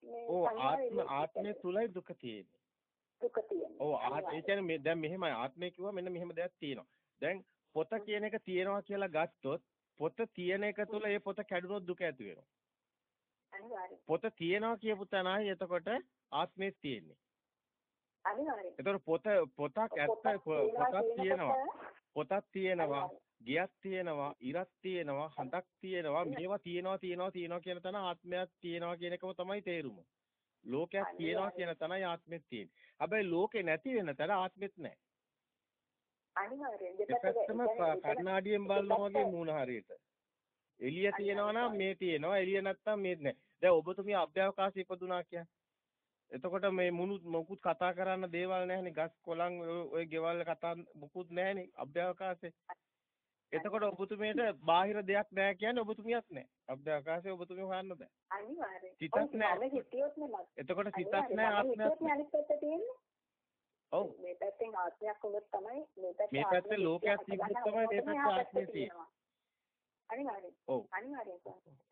[SPEAKER 2] මේ ආත්ම ආත්මය තුලයි දුක තියෙන්නේ
[SPEAKER 1] දුක තියෙන්නේ
[SPEAKER 2] ඔව් ඒ කියන්නේ මේ දැන් මෙහෙමයි. ආත්මය කිව්වා මෙන්න මෙහෙම දෙයක් තියෙනවා. දැන් පොත කියන එක තියෙනවා කියලා ගත්තොත් පොත තියෙන එක තුල ඒ පොත කැඩුනොත් දුක ඇති වෙනවා. පොත තියෙනවා කියපු තැනයි එතකොට ආත්මය තියෙන්නේ.
[SPEAKER 1] අනිවාර්යයෙන්.
[SPEAKER 2] එතකොට පොත පොතක් ඇත්ත පොතක් තියෙනවා පොතක් තියෙනවා. ගියක් තියෙනවා, ඉරක් තියෙනවා, හඳක් තියෙනවා, මේවා තියෙනවා තියෙනවා තියෙනවා කියන තැන ආත්මයක් තියෙනවා කියන එකම තමයි තේරුම. ලෝකයක් තියෙනවා කියන තැනයි ආත්මෙත් තියෙන්නේ. හැබැයි ලෝකේ නැති වෙන තැන ආත්මෙත් නැහැ.
[SPEAKER 1] අනිවාර්යෙන්
[SPEAKER 2] දෙපැත්තම කණ්ණාඩියෙන් බලනවා වගේ මූණ හරියට. එළිය තියෙනවා නම් මේ තියෙනවා, එළිය නැත්තම් මේ නැහැ. දැන් ඔබතුමිය අභ්‍යවකාශය ඉපදුනා කියන්නේ. එතකොට මේ මුණු මොකුත් කතා කරන්න දේවල් නැහැනේ. ගස් කොළන් ඔය ගෙවල් කතා මොකුත් නැහැනේ අභ්‍යවකාශේ. එතකොට ඔබතුමියට බාහිර දෙයක් නැහැ කියන්නේ ඔබතුමියක් නැහැ. අභ්‍යවකාශයේ ඔබතුමිය හොයන්න බෑ.
[SPEAKER 1] අනිවාර්යයෙන්.
[SPEAKER 2] සිතක් නැහැ.
[SPEAKER 1] හිතියොත් නෙමෙයි.
[SPEAKER 2] එතකොට සිතක් නැහැ ආත්මයක්.
[SPEAKER 1] අනිත් පැත්තේ තියෙන්නේ.
[SPEAKER 2] ඔව්.
[SPEAKER 1] මේ පැත්තෙන් ආත්මයක් වුණොත් තමයි මේ පැත්තේ
[SPEAKER 2] මේ පැත්තේ ලෝකයක් තිබුණොත් තමයි මේ පැත්තේ ආත්මය තියෙන්නේ.
[SPEAKER 1] අනිවාර්යෙන්.
[SPEAKER 2] ඔව්.
[SPEAKER 1] අනිවාර්යෙන්.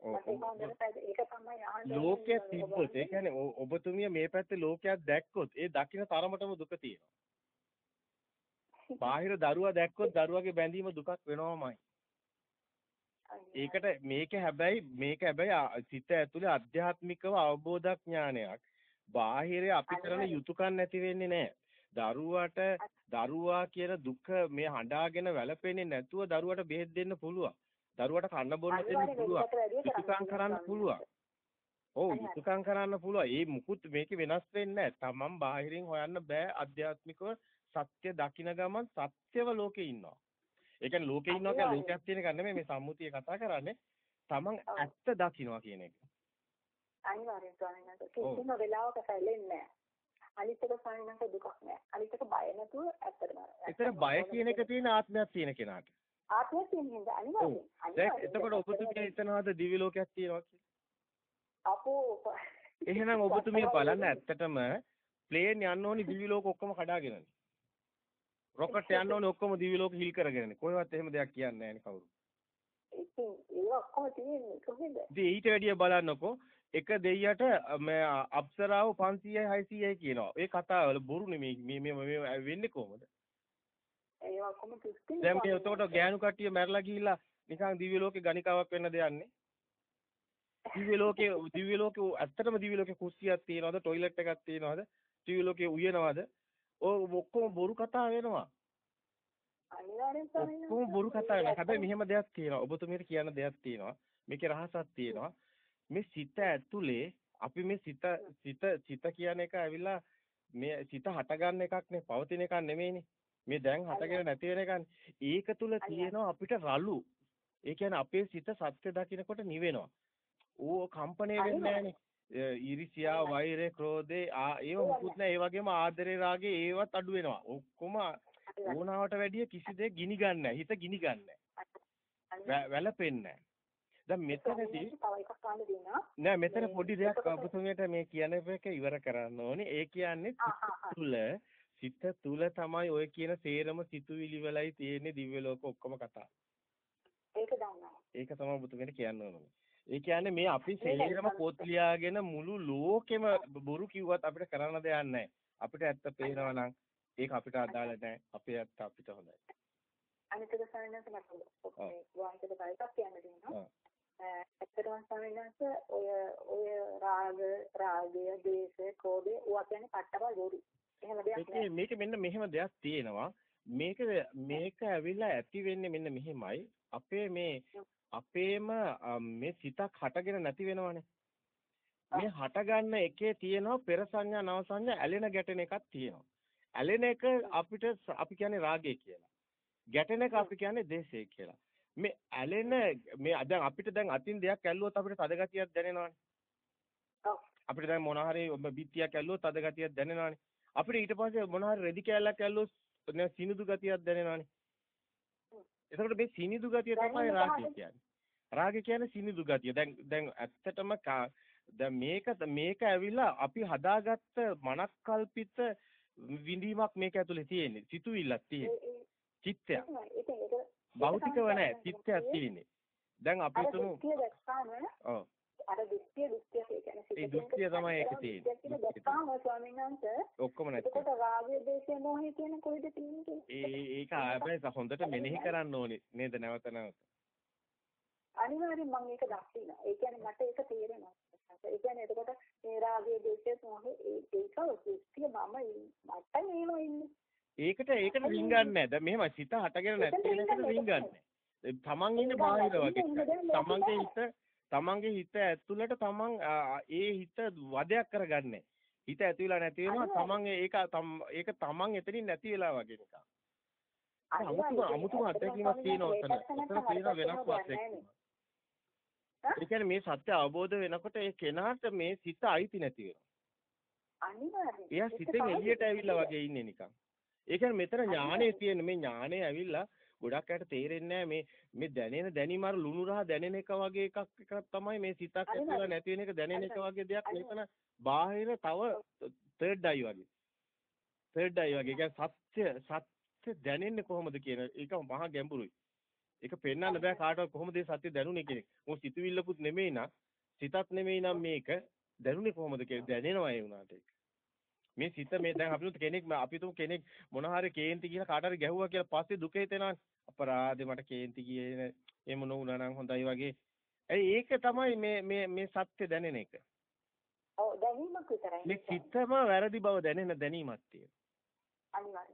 [SPEAKER 1] ඒක තමයි
[SPEAKER 2] ලෝකයේ තිබ්බොත් ඒ කියන්නේ ඔබතුමිය මේ පැත්තේ ලෝකයක් දැක්කොත් ඒ දකින්න තරමටම දුක තියෙනවා. බාහිර දරුවා දැක්කොත් දරුවාගේ බැඳීම දුකක් වෙනවමයි. ඒකට මේක හැබැයි මේක හැබැයි සිත ඇතුලේ අධ්‍යාත්මිකව අවබෝධඥානයක්. බාහිරේ අපි කරන යුතුයකම් නැති වෙන්නේ නැහැ. දරුවාට දරුවා කියන දුක මේ හඬාගෙන වැළපෙන්නේ නැතුව දරුවාට බෙහෙත් දෙන්න පුළුවන්. දරුවාට කන්න බොන්න දෙන්න පුළුවන්. යුතුයකම් කරන්න පුළුවන්. ඔව් යුතුයකම් කරන්න පුළුවන්. ඒ මුකුත් මේක වෙනස් වෙන්නේ නැහැ. තමන් බාහිරින් හොයන්න බෑ අධ්‍යාත්මිකව සත්‍ය දකින ගමන් සත්‍යව ලෝකේ ඉන්නවා. ඒ කියන්නේ ලෝකේ ඉන්නවා කියන්නේ ලෝකයක් තියෙන එක නෙමෙයි මේ සම්මුතිය කතා කරන්නේ. තමන් ඇත්ත දකින්නවා කියන එක.
[SPEAKER 1] අනිවාර්යෙන් ස්වාමීන් වහන්සේ කිසිම වෙලාවක සැලෙන්නේ නැහැ. අනිත් එක ස්වාමීන් වහන්සේ දුකක් නැහැ. අනිත් එක බය නැතුව ඇත්තටම.
[SPEAKER 2] ඒතර බය කියන එක තියෙන ආත්මයක් තියෙන කෙනාට.
[SPEAKER 1] ආත්මයක් තියෙන හින්දා අනිවාර්යෙන්.
[SPEAKER 2] දැන් එතකොට ඔබතුමිය හිතනවාද දිවි ලෝකයක් තියෙනවා කියලා?
[SPEAKER 1] අපෝ
[SPEAKER 2] එහෙනම් ඔබතුමිය බලන්න ඇත්තටම ප්ලේන් යන්න ඕනි දිවි ලෝක ඔක්කොම කඩාගෙනනේ. රොකට් යන්න ඕනේ ඔක්කොම දිවි ලෝක හිල් කරගෙනනේ. කොහෙවත් එහෙම දෙයක් කියන්නේ නැහැ නේ කවුරු.
[SPEAKER 1] ඉතින් ඒක ඔක්කොම තියෙන්නේ කොහෙද?
[SPEAKER 2] ඉතින් ඊට වැඩිය බලන්නකෝ එක දෙයියට මේ අප්සරාව 500යි 600යි කියනවා. ඒ කතාවල බොරු නෙමෙයි මේ මේ මේ වෙන්නේ කොහොමද?
[SPEAKER 1] ඒ ඔක්කොම කිස්තිනේ.
[SPEAKER 2] දැන් මේ එතකොට ගෑනු කට්ටිය මැරලා ගිහිල්ලා නිකන් දිව්‍ය ලෝකේ ගණිකාවක් වෙන්න දෙන්නේ. දිව්‍ය ලෝකේ දිව්‍ය ලෝකේ ඇත්තටම දිව්‍ය ලෝකේ කුස්සියක් තියනවද টয়ලට් එකක් තියනවද දිව්‍ය ලෝකේ උයනවද ඔක්කොම බොරු කතා වෙනවා. ඔක්කොම බොරු කතා වෙනවා. හැබැයි මෙහෙම දෙයක් තියෙනවා. ඔබතුමියට කියන්න දෙයක් තියෙනවා. මේකේ රහසක් තියෙනවා. මේ සිත ඇතුලේ අපි මේ සිත සිත සිත කියන එක ඇවිල්ලා මේ සිත හටගන්න එකක් නේ. පවතින එකක් නෙමෙයිනේ. මේ දැන් හටගෙන නැති වෙන එකනේ. ඒක තුල තියෙනවා අපිට රළු. ඒ කියන්නේ අපේ සිත සත්‍ය දකිනකොට නිවෙනවා. ඕ කම්පණය වෙන්නේ නැහනේ. ඊර්ෂ්‍යා වෛරය ක්‍රෝධේ ඒව මුකුත් නැහැ. ඒ වගේම ආදරේ රාගේ ඒවත් අඩු වෙනවා. ඔක්කොම ඕනාවට වැඩිය කිසි දෙයක් ගිනි ගන්නෑ හිත ගිනි ගන්නෑ වැළපෙන්නේ දැන් මෙතනදී නෑ මෙතන පොඩි දෙයක් ඔබතුමියට මේ කියන එක ඉවර කරන්න ඕනේ. ඒ කියන්නේ තුල සිත තුල තමයි ඔය කියන සේරම සිතුවිලි වලයි තියෙන්නේ දිව්‍ය ලෝක ඔක්කොම කතා.
[SPEAKER 1] ඒක දන්නවා.
[SPEAKER 2] ඒක තමයි ඔබතුමියට කියන්න ඕනේ ඒ කියන්නේ මේ අපි සේරම පොත් ලියාගෙන මුළු ලෝකෙම බොරු කිව්වත් අපිට කරන්න දෙයක් නැහැ. අපිට ඇත්ත පේනවා නම් ඒක අපිට අදාළ නැහැ. අපේ ඇත්ත අපිට හොඳයි.
[SPEAKER 1] අනිත් එක සාමාන්‍යයෙන් මට වාන්තික බයිකක් කියන්න දෙනවා. ඇත්තටම සාමාන්‍යයෙන් ඔය ඔය රාග රාගය දේශ කෝපය ඔවා කියන්නේ පට්ටම බොරු. එහෙම දෙයක් නෑ.
[SPEAKER 2] මේක මෙන්න මෙහෙම දෙයක් තියෙනවා. මේක මේක ඇවිල්ලා ඇති වෙන්නේ මෙන්න මෙහෙමයි. අපේ මේ අපේම මේ සිතක් හටගෙන නැති වෙනවනේ. මේ හටගන්න එකේ තියෙනවා පෙර සංඥා නව සංඥා ඇලෙන ගැටෙන එකක් තියෙනවා. ඇලෙන එක අපිට අපි කියන්නේ රාගය කියලා. ගැටෙන එක අපි කියන්නේ දේශය කියලා. මේ ඇලෙන මේ දැන් අපිට දැන් අතින් දෙයක් ඇල්ලුවොත් අපිට තද ගතියක් දැනෙනවානේ. අපිට දැන් මොන හරි බිත්තියක් ඇල්ලුවොත් තද ගතියක් දැනෙනවානේ. අපිට ඊට පස්සේ මොන හරි රෙදි කෑල්ලක් ඇල්ලුවොත් සිනිදු ගතියක් දැනෙනවානේ. එතකොට මේ සිනිදු ගතිය තමයි රාගය කියන්නේ. රාගය කියන්නේ සිනිදු ගතිය. දැන් දැන් ඇත්තටම දැන් මේක මේක ඇවිල්ලා අපි හදාගත්ත මනස්කල්පිත විඳීමක් මේක ඇතුලේ තියෙන්නේ. සිතුවිල්ලක් තියෙන්නේ. චිත්තයක්. භෞතිකව නැහැ චිත්තයක් තියෙන්නේ. දැන් අපි තුමු ඔව්
[SPEAKER 1] අර දෘෂ්ටිය දෘෂ්ටිය කියන්නේ
[SPEAKER 2] ඒ දෘෂ්ටිය තමයි ඒක තියෙන්නේ.
[SPEAKER 1] දැක්කාම ස්වාමීන් වහන්සේ
[SPEAKER 2] ඔක්කොම නැති.
[SPEAKER 1] එතකොට රාගය දේශය මොහේ කියන කොහෙද තියෙන්නේ?
[SPEAKER 2] ඒ ඒක හැබැයි හොඳට මෙනෙහි කරන්න ඕනේ නේද නැවත නැවත.
[SPEAKER 1] අනිවාර්යෙන් මම ඒක දකිනවා. ඒ කියන්නේ මට ඒක තේරෙනවා. ඒ කියන්නේ එතකොට මේ රාගය දේශය මොහේ ඒක දෘෂ්ටිය මම මට නේම ඉන්නේ.
[SPEAKER 2] ඒකට ඒකට රින්ගන්නේ නැහැ. දැන් මෙහෙම සිත හටගෙන නැති වෙනකට රින්ගන්නේ. තමන් ඉන්නේ බාහිර වගේ. තමන්ගේ හිත තමන්ගේ හිත ඇතුළට තමන් ඒ හිත වදයක් කරගන්නේ. හිත ඇතුළලා නැති වෙනවා තමන් ඒක ඒක තමන් එතනින් නැති වෙලා වගේ නිකන්. අමුතුම අමුතුම අත්දැකීමක් තියෙනවා ඔතන. ඔතන තියෙන වෙනස් අත්දැකීමක්. ඒ කියන්නේ මේ සත්‍ය අවබෝධ වෙනකොට ඒ කෙනාට මේ සිත අයිති නැති වෙනවා.
[SPEAKER 1] අනිවාර්යයෙන්.
[SPEAKER 2] එයා සිතෙන් එළියට ඇවිල්ලා වගේ ඉන්නේ නිකන්. ඒ කියන්නේ මෙතන ඥානෙ තියෙන මේ ඥානෙ ඇවිල්ලා ගොඩක් අයට තේරෙන්නේ මේ මේ දැනෙන දැනීම අර ලුණු රහ දැනෙන එක වගේ එකක් එකක් තමයි මේ සිතක් ඇතුළේ නැති වෙන එක දැනෙන එක වගේ දෙයක්. මෙතන බාහිර තව තර්ඩ් අයි වගේ. තර්ඩ් අයි වගේ. ඒ සත්‍ය සත්‍ය දැනෙන්නේ කොහොමද කියන එක මහා ගැඹුරුයි. ඒක පෙන්වන්න බෑ කාටවත් කොහොමද මේ සත්‍ය දැනුනේ කියන එක. මොකද සිතුවිල්ලකුත් නෙමෙයි නා සිතත් නෙමෙයි නම් මේක දැනුනේ කොහොමද කියලා. දැනෙනවා ඒ උනාට ඒක මේ සිත මේ දැන් අපි කෙනෙක් අපි තුමු කෙනෙක් මොන හරි කේන්ති කියලා කාට හරි ගැහුවා කියලා පස්සේ දුක හිතෙනවානේ අපරාධේ මට කේන්ති ගියේ එහෙම නොවුණා නම් හොඳයි වගේ. ඇයි ඒක තමයි මේ මේ මේ සත්‍ය දැනෙන එක.
[SPEAKER 1] ඔව් දැනීමක් විතරයි.
[SPEAKER 2] මේ සිතම වැරදි බව දැනෙන දැනීමක් තියෙනවා.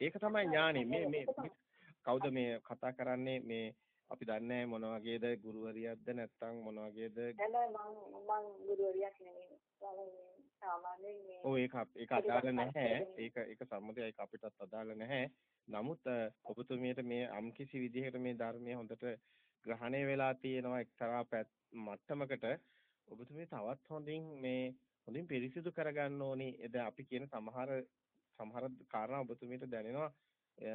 [SPEAKER 2] ඒක තමයි ඥානෙ. මේ මේ කවුද මේ කතා කරන්නේ මේ අපි දන්නේ මොන වගේද ගුරුවරියක්ද නැත්නම් මොන වගේද
[SPEAKER 1] නෑ මම මම ගුරුවරියක් නෙමෙයි සාමාන්‍යයෙන් මේ
[SPEAKER 2] ඔව් ඒක ඒක අදාළ නැහැ. ඒක ඒක සම්මතයි ඒක අපිටත් අදාළ නැහැ. නමුත් ඔබතුමියට මේ අම්කිසි විදිහකට මේ ධර්මය හොඳට ග්‍රහණය වෙලා තියෙනවා එක්තරා මට්ටමකට ඔබතුමිය තවත් හොඳින් මේ හොඳින් පිරිසිදු කරගන්න ඕනි. දැන් අපි කියන සමහර සමහර කාරණා ඔබතුමියට දැනෙනවා.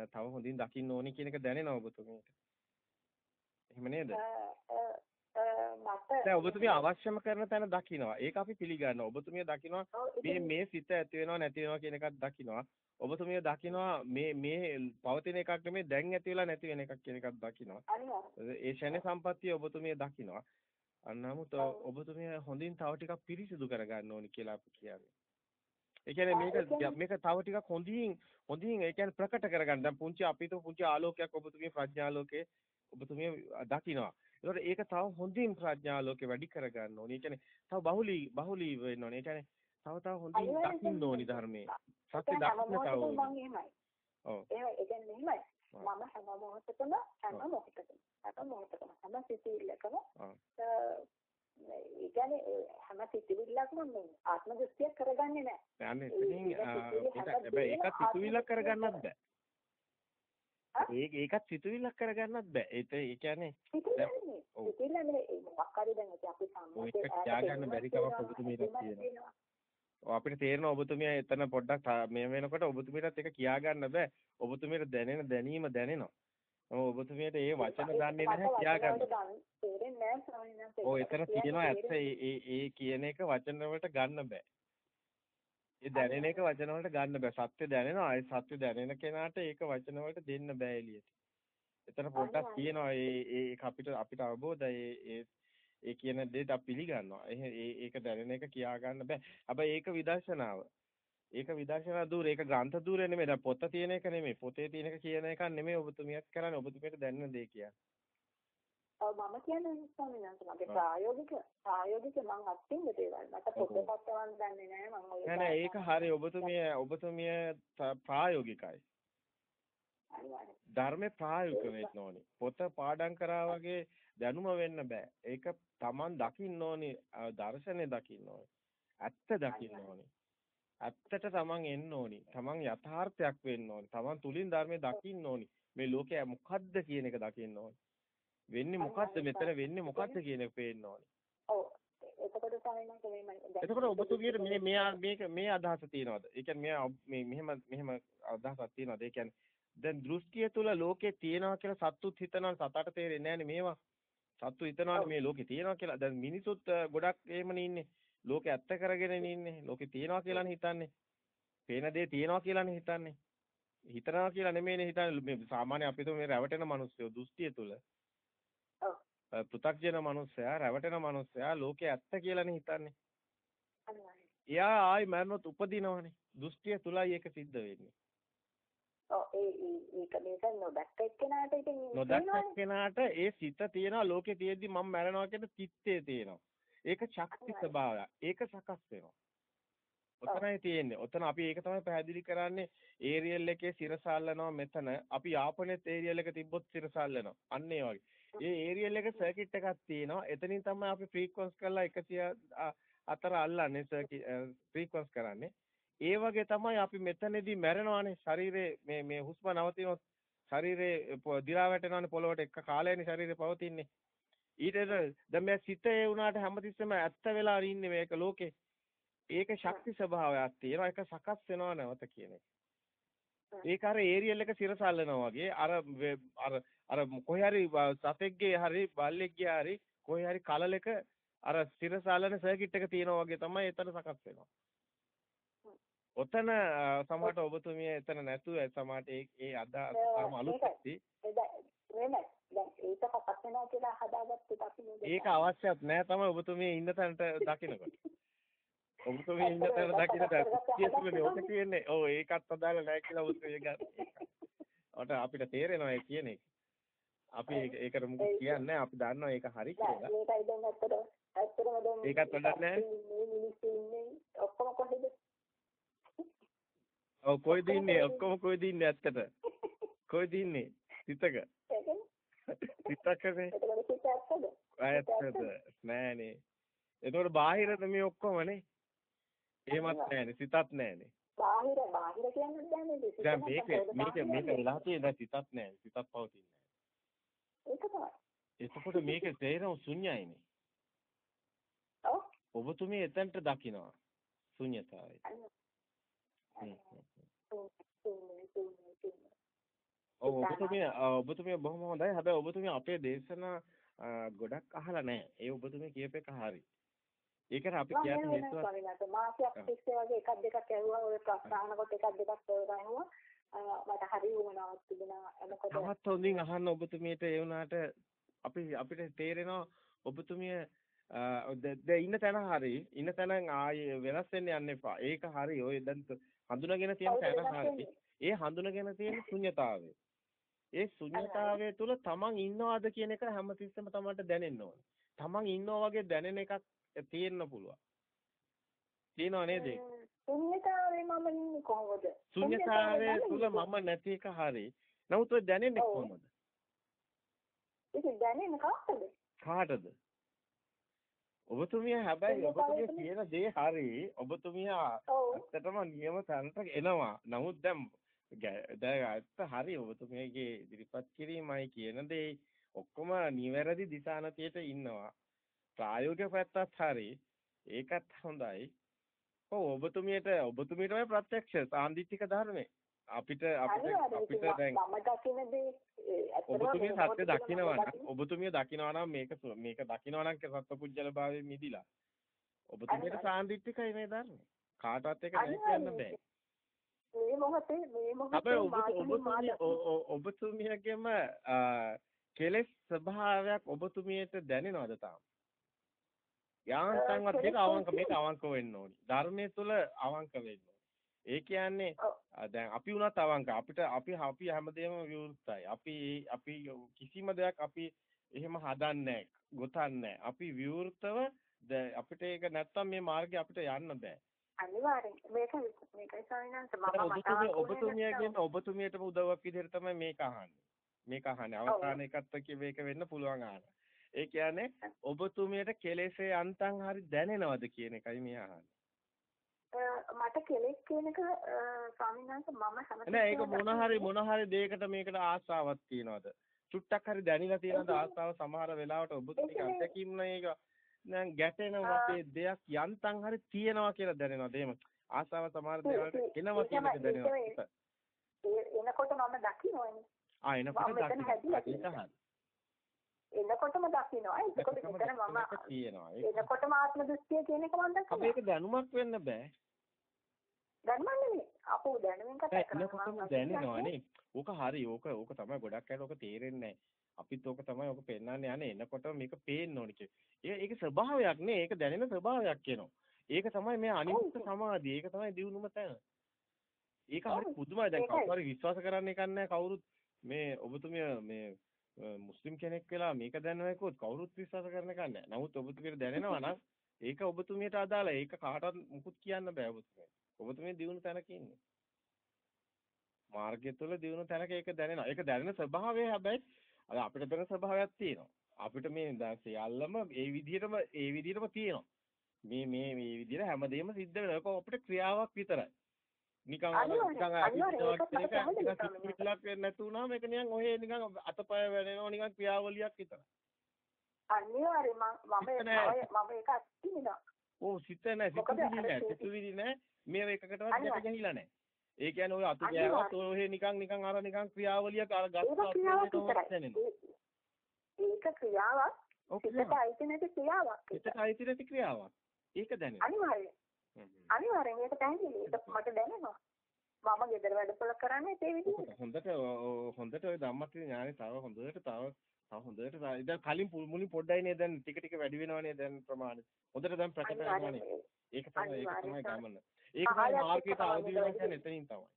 [SPEAKER 2] තව හොඳින් දකින්න ඕනි කියන එක දැනෙනවා ඔබතුමියට. එහෙම නේද? දැන් ඔබතුමිය අවශ්‍යම කරන තැන දකිනවා. ඒක අපි පිළිගන්නවා. ඔබතුමිය දකිනවා මේ මේ සිත ඇති වෙනව නැති වෙනව කියන එකක් දකිනවා. ඔබතුමිය දකිනවා මේ මේ පවතින එකක් නෙමෙයි දැන් ඇති වෙලා නැති වෙන එකක් කියන එකක් දකිනවා. ඒ ෂණ සම්පත්තිය ඔබතුමිය දකිනවා. නමුත් ඔබතුමිය හොඳින් තව ටිකක් පිරිසිදු කරගන්න ඕනි කියලා අපි කියන්නේ. ඒ කියන්නේ මේක මේක තව ටිකක් හොඳින් හොඳින් ඒ කියන්නේ ප්‍රකට කරගන්න. දැන් පුංචි අපිට පුංචි ආලෝකයක් ඔබතුමිය ප්‍රඥාලෝකේ ඔබතුමිය දකිනවා. ඒකට ඒක තව හොඳින් ප්‍රඥාලෝකේ වැඩි කරගන්න ඕනේ. ඒ කියන්නේ තව බහුලී බහුලී වෙන්න ඕනේ. ඒ කියන්නේ තව තව හොඳින් දකින්න ඕනි ධර්මයේ. සත්‍ය දකින්න තව
[SPEAKER 1] ඕනේ. ඔව්. ඒ කියන්නේ මෙහෙමයි. මම හැම මොහොතකම හැම මොහොතකම හැම මොහොතකම හැම සිතිවිල්ලකම ඒ කියන්නේ හැම සිතිවිල්ලක්ම මේ ආත්ම දෘෂ්ටියක් කරගන්නේ නැහැ.
[SPEAKER 2] යන්නේ එතනින් ඒකත් සිතිවිල්ලක් කරගන්නත් බෑ. ඒක ඒකත් සිතුවිල්ලක් කරගන්නත් බෑ. ඒක ඒ කියන්නේ
[SPEAKER 1] සිතුවිල්ලනේ මොකක් හරි දැන් අපි සම්මතේ
[SPEAKER 2] ඒක තියාගන්න බැරි කමක් ඔබතුමීට තියෙනවා. අපිට තේරෙනවා ඔබතුමිය එතන පොඩ්ඩක් මේ වෙනකොට ඔබතුමීටත් ඒක කියා ගන්න බෑ. ඔබතුමීට දැනෙන දැනීම දැනෙනවා. ඔබතුමියට ඒ වචන දන්නේ නැහැ කියා ගන්න.
[SPEAKER 1] තේරෙන්නේ නැහැ
[SPEAKER 2] ඔව් එතන තියෙනවා ඇත්ත ඒ ඒ කියන එක වචන වලට ගන්න බෑ. ඒ දැනෙන එක වචන වලට ගන්න බෑ. සත්‍ය දැනෙනවා. ඒ සත්‍ය දැනෙන කෙනාට ඒක වචන වලට දෙන්න බෑ එළියට. එතන පොඩ්ඩක් කියනවා ඒ ඒක අපිට අපිට අවබෝධයි ඒ ඒ කියන දේ අපි පිළිගන්නවා. ඒ ඒක දැනෙන එක කියා ගන්න බෑ. හැබැයි ඒක විදර්ශනාව. ඒක විදර්ශනා ධූරය. ඒක ග්‍රන්ථ ධූරය නෙමෙයි. දැන් පොත තියෙන එක නෙමෙයි. පොතේ තියෙන එක කියන එක නෙමෙයි ඔබතුමියක් කරන්නේ. ඔබතුමියට දැනෙන දේ කියන්නේ.
[SPEAKER 1] මම කියන්නේ ස්වාමීන් වහන්සේ මගේ ප්‍රායෝගික ප්‍රායෝගික මං අත්දින්න දේවල්. මට පොතේ පස්සවන්න දන්නේ නැහැ මං ඔය.
[SPEAKER 2] නෑ නෑ ඒක හරි ඔබතුමිය ඔබතුමිය ප්‍රායෝගිකයි. ධර්මේ ප්‍රායෝගික වෙන්න ඕනේ. පොත පාඩම් කරා වගේ දැනුම වෙන්න බෑ. ඒක Taman දකින්න ඕනේ. දර්ශනේ දකින්න ඕනේ. ඇත්ත දකින්න ඕනේ. ඇත්තට Taman එන්න ඕනේ. Taman යථාර්ථයක් වෙන්න ඕනේ. Taman තුලින් ධර්මයේ දකින්න ඕනේ. මේ ලෝකය මොකද්ද කියන එක දකින්න ඕනේ. වෙන්නේ මොකද්ද මෙතන වෙන්නේ මොකද්ද කියන එක පේන්න ඕනේ.
[SPEAKER 1] ඔව්. එතකොට තමයි මම
[SPEAKER 2] එතකොට ඔබතුමියට මේ මේ මේක මේ අදහස තියනවාද? ඒ කියන්නේ මේ මෙහෙම මෙහෙම අදහසක් තියනවාද? ඒ කියන්නේ දැන් දෘෂ්ටිය තුල ලෝකේ තියෙනවා කියලා සත්තුත් හිතනවා සතට තේරෙන්නේ නැහැ මේවා. සත්තු හිතනවා මේ ලෝකේ තියෙනවා කියලා. දැන් මිනිසුත් ගොඩක් එහෙමනේ ඉන්නේ. ලෝකේ ඇත්ත කරගෙන ඉන්නේ. ලෝකේ තියෙනවා කියලානේ හිතන්නේ. පේන දේ තියෙනවා කියලානේ හිතන්නේ. හිතනවා කියලා නෙමෙයිනේ හිතන්නේ. මේ සාමාන්‍ය අපිට මේ රැවටෙන මිනිස්සු දෘෂ්ටිය තුල. පෘථග්ජන මිනිස්සයා රැවටෙන මිනිස්සයා ලෝකේ ඇත්ත කියලානේ හිතන්නේ. එයා ආයි මරනොත් උපදිනවනේ. දෘෂ්ටිය තුලයි ඒක සිද්ධ වෙන්නේ.
[SPEAKER 1] ඔව් ඒ ඒක මේක නොදැක්ක එක්කෙනාට
[SPEAKER 2] ඒ සිත තියෙනවා ලෝකේ තියෙද්දි මම මැරෙනවා කියන චිත්තේ තියෙනවා. ඒක ශක්ති ස්වභාවය. ඒක සකස් වෙනවා. ඔතනයි තියෙන්නේ. ඔතන අපි ඒක තමයි පැහැදිලි කරන්නේ. ඒරියල් එකේ සිරසල්ලනවා මෙතන. අපි යාපනයේත් ඒරියල් එක තිබ්බොත් සිරසල්ලනවා. අන්න ඒ වගේ. ඒ ඒරියල් එක සර්කිට් එකක් තියෙනවා. එතනින් තමයි අපි ෆ්‍රීකවන්ස් කරලා 100 අතර අල්ලන්නේ ෆ්‍රීකවන්ස් කරන්නේ. ඒ වගේ තමයි අපි මෙතනදී මැරෙනවානේ ශරීරේ මේ මේ හුස්ම නවතිනොත් ශරීරේ දිරා වැටෙනවානේ පොළොවට එක කාලයනේ ශරීරේ පවතින්නේ. ඊට දැන් මේ සිත ඒ වුණාට හැමතිස්සෙම ඇත්ත වෙලා ඉන්නේ මේක ලෝකේ. ඒක ශක්ති ස්වභාවයක් තියෙනවා. ඒක සකස් වෙනව නැවත කියන එක. ඒක අර ඒරියල් එක සිරසල්ලනවා වගේ අර අර අර කොහේ හරි සතෙක්ගේ හරි බල්ලෙක්ගේ හරි කොහේ හරි කලලක අර සිරසල්ලන සර්කිට් එක තියෙනවා වගේ තමයි එතන සකස් වෙනවා ඔතන සමහරට ඔබතුමිය එතන නැතුව සමහරට ඒ ඒ අදහස් තාම අලුත් ඇති. ඒක අවශ්‍යත් නෑ තමයි ඔබතුමිය ඉන්න තැනට දකින්නකොට. ඔබතුමිය ඉන්න තැන දකින්නට කියතුනේ ඔක කියන්නේ. ඔව් ඒකත් අදාළ නෑ කියලා ඔබතුමිය ගන්න. අපිට තේරෙනවා ඒ කියන එක. අපි ඒකට මුකුත් කියන්නේ අපි දන්නවා ඒක හරි කියලා.
[SPEAKER 1] මේකයි දැන් ඇත්තට ඇත්තටම දැන්
[SPEAKER 2] ඒකත් වැඩක් නෑ.
[SPEAKER 1] මේ මිනිස්සු ඉන්නේ ඔක්කොම කොහෙද?
[SPEAKER 2] ඔව් කොයිද ඉන්නේ? ඔක්කොම කොයිද ඉන්නේ ඇත්තට? කොයිද ඉන්නේ? සිතක? සිතකනේ. ඇත්තද? නෑනේ. එතකොට බාහිරද මේ ඔක්කොමනේ? එහෙමත් නෑනේ. සිතත් නෑනේ.
[SPEAKER 1] බාහිර බාහිර කියන්නේ
[SPEAKER 2] දැන් මේක මේක මේක වෙලා තියෙන සිතත් නෑ සිතත් පවතින්නේ
[SPEAKER 1] ඒක තමයි
[SPEAKER 2] එතකොට මේක තේරෙන ශුන්‍යයිනේ.
[SPEAKER 1] ඔව්.
[SPEAKER 2] ඔබතුමී එතනට දකිනවා ශුන්‍යතාවය. ඔව් ඔබතුමිය ඔබතුමිය බොහොම හොඳයි. හැබැයි ඔබතුමිය අපේ දේශනා ගොඩක් අහලා නැහැ. ඒ ඔබතුමිය කියප එක හරි. ඒකට අපි කියන්නේ
[SPEAKER 1] හේතුව මාසයක් තිස්සේ වගේ එකක් දෙකක් ඇහුවා ඔය ප්‍රශ්න අහනකොට එකක් දෙකක් ඇහුවා. මට හරි වුණාවක් තිබුණා. එනකොට
[SPEAKER 2] තවත් හොඳින් අහන්න ඔබතුමියට ඒ වුණාට අපි අපිට තේරෙනවා ඔබතුමිය දැන් ඉන්න තැන හරි ඉන්න තැන ආයේ වෙනස් වෙන්න යන්න එපා. ඒක හරි. ඔය දැන් හඳුනාගෙන තියෙන තැන හරි. ඒ හඳුනාගෙන තියෙන ශුන්‍යතාවය. ඒ ශුන්‍යතාවය තුළ තමන් ඉන්නවද කියන එක හැමතිස්සෙම තමන්ට දැනෙන්න ඕනේ. තමන් ඉන්නවා වගේ දැනෙන එකක් තියෙන්න පුළුවන්. තියෙනව නේද ඒක?
[SPEAKER 1] ශුන්‍යතාවේ මම ඉන්නේ කොහොමද?
[SPEAKER 2] ශුන්‍යතාවය තුළ මම නැති එක හරි. නමුත් ඔය දැනෙන්නේ කොහොමද?
[SPEAKER 1] ඒක දැනෙන්නේ කාටද?
[SPEAKER 2] කාටද? ඔබතුමිය හැබැයි ඔබතුමිය කියන දේ හරි ඔබතුමිය ඇත්තටම නියම තැනට එනවා නමුත් දැන් දැන් ඇත්ත හරි ඔබතුමියගේ ඉදිරිපත් කිරීමයි කියන දේ ඔක්කොම නිවැරදි දිශානතියට ඉන්නවා ප්‍රායෝගික පැත්තත් හරි ඒකත් හොඳයි ඔව් ඔබතුමියට ඔබතුමියටමයි ප්‍රත්‍යක්ෂ සාන්දිටික ධර්මයේ. අපිට අපිට අපිට දැන් ඔබතුමිය සත්‍ය දකිනවා නම් ඔබතුමිය දකිනවා නම් මේක මේක දකිනවා නම් සත්පුජ්‍යල භාවයෙන් මිදිලා. ඔබතුමියට සාන්දිටිකයි මේ ධර්මය. කාටවත් එක නෑ කියන්න බෑ.
[SPEAKER 1] මේ මොහොතේ මේ මොහොතේ
[SPEAKER 2] ඔබතුමිය ඔබතුමියගේම කෙලෙස් ස්වභාවයක් ඔබතුමියට දැනෙනවද තාම යාන්තම්වත් මේක අවංක මේක අවංක වෙන්න ඕනි. ධර්මයේ තුල අවංක වෙන්න ඒ කියන්නේ දැන් අපි උනත් අවංක අපිට අපි අපි හැමදේම විවෘතයි. අපි අපි කිසිම දෙයක් අපි එහෙම හදන්නේ ගොතන්නේ අපි විවෘතව අපිට ඒක නැත්තම් මේ මාර්ගේ අපිට යන්න බෑ.
[SPEAKER 1] අනිවාර්යෙන්. මේක මේකයි ස්වාමීනාන්ස මම
[SPEAKER 2] ඔබතුමියගෙන් ඔබතුමියටම උදව්වක් විදිහට තමයි මේක අහන්නේ. මේක අහන්නේ. අවසාන එකත් මේක වෙන්න පුළුවන් ආන. ඒ කියන්නේ ඔබතුමියට කෙලෙසේ අන්තං හරි දැනෙනවද කියන එකයි මේ අහන්නේ.
[SPEAKER 1] මට කෙලෙස් කියන එක ස්වාමීන් වහන්සේ මම හැමතිස්සෙම
[SPEAKER 2] නෑ ඒක මොන හරි මොන හරි දෙයකට මේකට ආසාවක් තියනවාද? චුට්ටක් හරි දැනিলা තියෙනවද ආසාව? සමහර වෙලාවට ඔබතුමියගේ අත්දැකීම් නේක දැන් ගැටෙනවා අපේ දෙයක් යන්තම් හරි තියෙනවා කියලා දැනෙනවද? එහෙම ආසාව සමහර දේවල්ට එනවා කියන එක දැනෙනවා.
[SPEAKER 1] එනකොට මම දකින්නවනේ
[SPEAKER 2] ආ එනකොට දකින්න
[SPEAKER 1] එනකොටම දකින්නවා. එතකොට මෙතන මම
[SPEAKER 2] තියෙනවා.
[SPEAKER 1] එනකොටම ආත්ම දෘෂ්ටිය කියන එක මම දකිනවා.
[SPEAKER 2] අපි ඒක දැනුමක් වෙන්න බෑ.
[SPEAKER 1] දැනුමක් නෙමෙයි. අපෝ දැනුමින් කතා
[SPEAKER 2] කරනවා. එනකොටම දැනෙනවානේ. ඕක හරි. ඕක ඕක තමයි ගොඩක් අයට ඕක තේරෙන්නේ අපිත් ඕක තමයි ඕක පෙන්වන්නේ යන්නේ. එනකොට මේක පේන්න ඕනි කියලා. ඒක ස්වභාවයක් නේ. ඒක දැනෙන ස්වභාවයක් කියනවා. ඒක තමයි මේ අනිත්‍ය සමාධිය. ඒක තමයි දියුණුම තැන. ඒක හරි පුදුමයි. දැන් කවුරු හරි විශ්වාස කරන්න එකක් නැහැ කවුරුත් මේ ඔබතුමිය මේ මුස්ලිම් කෙනෙක් වෙලා මේක දැනනකොට කවුරුත් විශ්වාස කරන එක නැහැ. නමුත් ඔබතුමියට දැනෙනවා නම් ඒක ඔබතුමියට අදාළයි. ඒක කාටවත් මුකුත් කියන්න බෑ ඔබතුමියට. ඔබතුමිය දිනු තැනක ඉන්නේ. මාර්ගය තුළ දිනු තැනක ඒක දැනෙනවා. ඒක දැනෙන ස්වභාවය හැබැයි අර අපිට දැනෙන ස්වභාවයක් තියෙනවා. අපිට මේ සියල්ලම ඒ විදිහටම ඒ විදිහටම තියෙනවා. මේ මේ මේ විදිහට හැමදේම සිද්ධ වෙනවා. ඒක අපිට ක්‍රියාවක් විතරයි. නිකන් නිකන් අනිත්‍යයක් පිටලක් නැතු වුණාම ඒක නිකන් ඔහේ නිකන් අතපය වැඩෙනවා නිකන් ක්‍රියාවලියක් විතරයි.
[SPEAKER 1] අනිවාර්යයෙන් මම මම ඒක අත්දිනවා.
[SPEAKER 2] ඔව් සිත නැහැ සිතුවිලි නැහැ සිතුවිලි නැහැ මේව එකකටවත් ගැට ගැහිලා නැහැ. ඒ කියන්නේ ඔය අතු ගෑවත් ඔය නිකන් නිකන් අර නිකන් ක්‍රියාවලියක් අර ගත්තා
[SPEAKER 1] ඒක ක්‍රියාවක් සිතට අයිති නැති ක්‍රියාවක්.
[SPEAKER 2] සිතට අයිති නැති ක්‍රියාවක්. ඒක දැනෙනවා.
[SPEAKER 1] අනිවාර්යයෙන්. අනිවාර්යෙන් ඒක පැහැදිලි. ඒක මට දැනෙනවා. මම ගෙදර වැඩපොළ කරන්නේ ඒ විදිහට.
[SPEAKER 2] හොඳට හොඳට ඔය ධම්මත්‍රි ඥානෙ තව හොඳට තව තව හොඳට දැන් කලින් මුලින් පොඩ්ඩයිනේ දැන් ටික ටික වැඩි වෙනවනේ දැන් ප්‍රමාණය. හොඳට දැන් ප්‍රකට වෙනවනේ. ඒක තමයි ඒක තමයි ගමන. ඒක තමයි මාර්ගයට අවදි වෙනවා කියන්නේ එතනින් තමයි.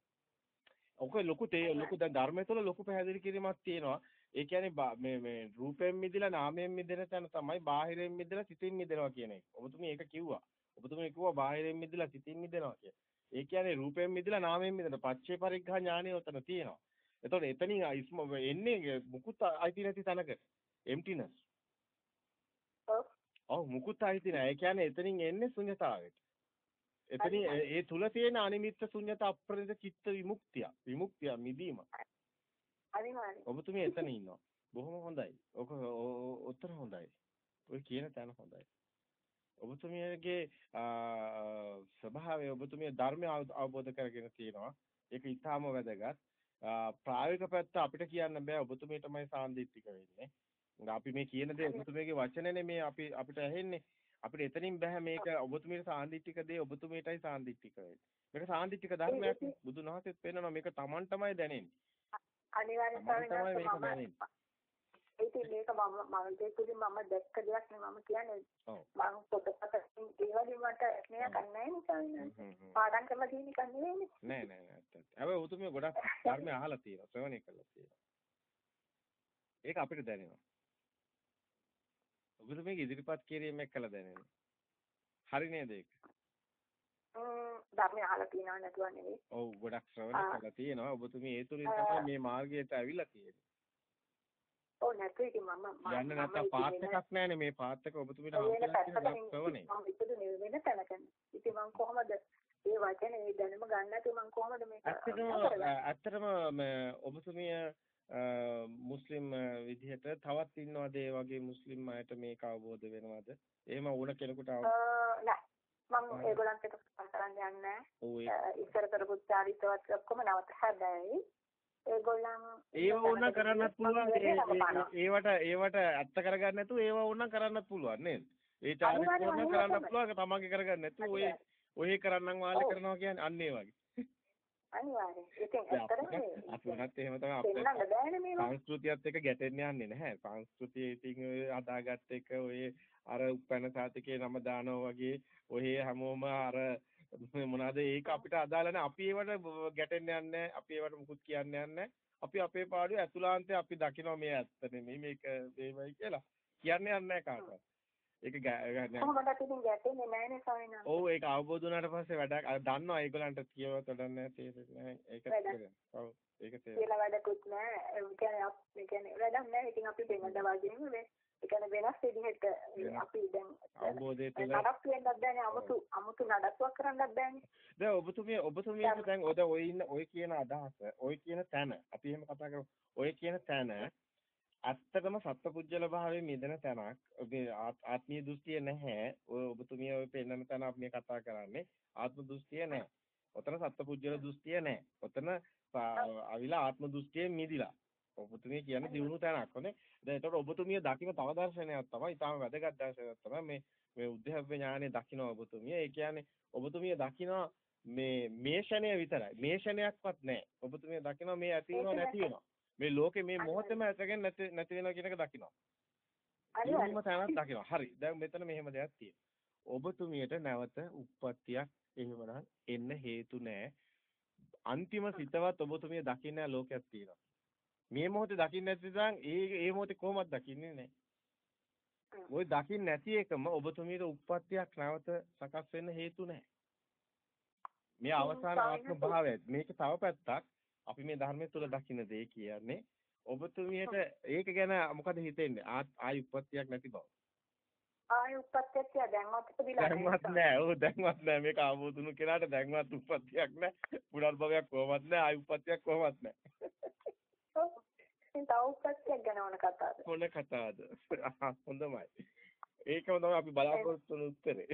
[SPEAKER 2] ඔක ලොකු තේ ලොකු දැන් ධර්මය තුළ ලොකු පැහැදිලි කිරීමක් තියෙනවා. ඒ කියන්නේ මේ මේ රූපයෙන් මිදලා නාමයෙන් මිදෙන තැන තමයි බාහිරයෙන් මිදලා සිතින් මිදෙනවා කියන එක. ඔබතුමී ඒක කිව්වා. ඔබතුමී කිව්වා බාහිරයෙන් මිදලා සිතින් මිදෙනවා කියලා. ඒ කියන්නේ රූපයෙන් මිදලා නාමයෙන් මිදෙන පච්චේ පරිග්ඝා ඥානය උතන තියෙනවා. එතකොට එතනින් එන්නේ මුකුත් අයිති නැති තැනක emptiness. ඔව් මුකුත් අයිති නැහැ. ඒ කියන්නේ එතනින් එන්නේ ශුන්‍යතාවයට. එතනින් ඒ තුල තියෙන අනිමිත්ත ශුන්‍යත අප්‍රණිත චිත්ත විමුක්තිය. විමුක්තිය මිදීම.
[SPEAKER 1] අනිවාර්යයෙන්.
[SPEAKER 2] ඔබතුමිය එතන ඉන්නවා. බොහොම හොඳයි. ඔක උත්තර හොඳයි. ඔය කියන තැන හොඳයි. ඔබතුමියගේ ස්වභාවය ඔබතුමිය ධර්මය අවබෝධ කරගෙන තියෙනවා. ඒක ඊටාම වැදගත්. ප්‍රායෝගික පැත්ත අපිට කියන්න බෑ ඔබතුමියටමයි සාන්දිටික වෙන්නේ. අපි මේ කියන දේ ඔබතුමියගේ වචනනේ මේ අපි අපිට ඇහෙන්නේ. අපිට එතනින් බෑ මේක ඔබතුමියට සාන්දිටික දේ ඔබතුමියටයි සාන්දිටික වෙන්නේ. මේක සාන්දිටික ධර්මයක් බුදුන් වහන්සේත් පෙන්නනවා මේක Taman තමයි දැනෙන්නේ.
[SPEAKER 1] අනිවාර්යයෙන් තමයි ඉතින් මේක මම මම දෙතුලින් මම දැක්ක දෙයක් නේ මම කියන්නේ. මම පොතපත ඒ වගේ මට මේක නැහැ නේ පාඩම් කරලා තියෙන එක නෙවෙයිනේ.
[SPEAKER 2] නෑ නෑ නෑ ඇත්ත. හැබැයි උතුමේ ගොඩක් ධර්ම අහලා තියෙනවා. ශ්‍රවණය කරලා තියෙනවා. ඒක අපිට දැනෙනවා. ඔබට මේක ඉදිරිපත් කිරීමක් කළා දැනෙනවා. හරි නේද ඒක?
[SPEAKER 1] ධර්මය අහලා තියෙනව නැතුව නෙවෙයි.
[SPEAKER 2] ඔව් ගොඩක් ශ්‍රවණය කරලා තියෙනවා. ඔබතුමී ඒ තුලින් තමයි මේ මාර්ගයට ඇවිල්ලා තියෙන්නේ.
[SPEAKER 1] ඔව් නැතු ඉතින් මම
[SPEAKER 2] යන්න නැත්තම් පාත් එකක් නැහැනේ මේ පාත් එක ඔබතුමීට හම්බුනේ
[SPEAKER 1] මම ඉපදුනේ වෙන තැනක. ඉතින් මම කොහොමද ඒ වචනේ ඒ දැනුම ගන්න නැතුව මම කොහොමද මේක
[SPEAKER 2] ඇත්තටම ඔබතුමිය මුස්ලිම් විදිහට තවත් ඉන්නවද ඒ වගේ මුස්ලිම් අයට මේක අවබෝධ වෙනවද? එහෙම ඕන කෙනෙකුට
[SPEAKER 1] නෑ මම ඒගොල්ලන්ට කරන්න යන්නේ නෑ. ඉස්සර කරපු චාරිත්‍රවත් ඔක්කොම නවත හැබැයි ඒගොල්ලන්
[SPEAKER 2] ඒව ඕන කරන්නත් පුළුවන් ඒවට ඒවට ඇත්ත කරගන්න නැතුව ඒව ඕන කරන්නත් පුළුවන් නේද? ඒ චාරිත්‍ර ඕන කරන්නත් පුළුවන් තමන්ගේ කරගන්න නැතුව ඔය ඔය කරන්නම් වාලේ කරනවා කියන්නේ අන්න ඒ වගේ.
[SPEAKER 1] අනිවාර්යෙන් ඉතින් ඇත්තටම
[SPEAKER 2] අපි උනත් එහෙම තමයි අපේ සංස්කෘතියත් එක්ක ගැටෙන්න යන්නේ නැහැ. සංස්කෘතිය ඉතින් ඔය හදාගත්ත එක ඔය අර උපැන්න සාතිකේ නම දානවා වගේ ඔය හැමෝම අර මොනවාද ඒක අපිට අදාළ නැහැ. අපි ඒවට ගැටෙන්න යන්නේ අපි ඒවට මුකුත් කියන්න යන්නේ අපි අපේ පාඩුවේ ඇතුළාන්තේ අපි දකිනවා මේ ඇත්ත නෙමෙයි මේක මේවයි කියලා. කියන්නේ නැහැ කාටවත්. ඒක
[SPEAKER 1] ගැටෙන්නේ.
[SPEAKER 2] ඔව් ඒක අවබෝධ වුණාට පස්සේ වැඩක් දන්නවා ඒගොල්ලන්ට කියව තොඩන්නේ තේරෙන්නේ නැහැ. ඒක තේරෙනවා. ඔව් ඒක තේරෙනවා.
[SPEAKER 1] කියලා වැඩකුත් නැහැ. ඒ කියන්නේ අපි කියන්නේ වැඩක් නැහැ. ඉතින් අපි දෙන්නද වගේම මේ කියන්නේ වෙනස් විදිහට අපි දැන්
[SPEAKER 2] අවබෝධය තුළ
[SPEAKER 1] නඩත්තු වෙන්නත් බෑනේ 아무තු 아무තු නඩත්තුවක් කරන්නත් බෑනේ.
[SPEAKER 2] දැන් ඔබතුමිය ඔබතුමියට දැන් ඔය ඔය ඉන්න ඔය කියන අදහස ඔය කියන තැන අපි එහෙම කතා කරමු ඔය කියන තැන ඇත්තටම සත්පුජ්‍යල භාවයේ මිදෙන තැනක් ඔබේ ආත්මීය දෘෂ්ටිය නැහැ. ඔය ඔබතුමිය ඔය පෙන්නන තැන අපි මේ කතා කරන්නේ ආත්ම දෘෂ්ටිය නැහැ. ඔතන සත්පුජ්‍යල දෘෂ්ටිය නැහැ. ඔතන අවිලා ආත්ම දෘෂ්ටියෙන් මිදිලා ඔබතුමිය කියන්නේ දිනුණු තැනක් හොනේ. දැන් ඒතකොට ඔබතුමිය දකින්න තව දර්ශනයක් තමයි. ඊටාම වැදගත් දර්ශනයක් තමයි මේ මේ උද්‍යප්ප ඥානෙ දකින්න ඔබතුමිය. ඒ කියන්නේ ඔබතුමිය දකින්න මේ මේ ෂණය විතරයි. මේ ෂණයක්වත් නැහැ. ඔබතුමිය දකින්න මේ ඇති වෙනව නැති වෙනව. මේ ලෝකේ මේ මොහොතේම ඇතගෙන නැති නැති වෙනවා කියන එක දකින්නවා. හරිම තැනක් දකින්නවා. හරි. දැන් මෙතන මෙහෙම දෙයක් තියෙනවා. ඔබතුමියට නැවත උප්පත්තියක් එහෙමනම් එන්න හේතු නැහැ. අන්තිම සිතවත් ඔබතුමිය දකින්න ලෝකයක් තියෙනවා. මේ මොහොතේ දකින්න නැති නම් ඒ ඒ මොහොතේ කොහොමද දකින්නේ නැහැ. ওই දකින්න නැති එකම ඔබතුමියට උප්පත්තියක් නැවත සකස් වෙන්න හේතු නැහැ. මේ අවසාන ආත්ම භාවය. මේක තව පැත්තක්. අපි මේ ධර්මයේ තුල දකින්න දේ කියන්නේ ඔබතුමියට ඒක ගැන මොකද හිතෙන්නේ ආයි උප්පත්තියක් නැති බව
[SPEAKER 1] ආයි උප්පත්තියක් දැන්වත් ඉපදිලා
[SPEAKER 2] දැන්වත් නෑ ඔව් දැන්වත් නෑ මේක ආවෝතුණු කෙනාට දැන්වත් උප්පත්තියක් නෑ පුනර්භවයක් කොහොමත් නෑ ආයි උප්පත්තියක් කොහොමත් නෑ
[SPEAKER 1] ඉතින් තව උප්පත්තියක් ගැන ඕන කතාවද
[SPEAKER 2] මොන කතාවද හොඳමයි ඒකම තමයි අපි බලාපොරොත්තු වෙන උත්තරේ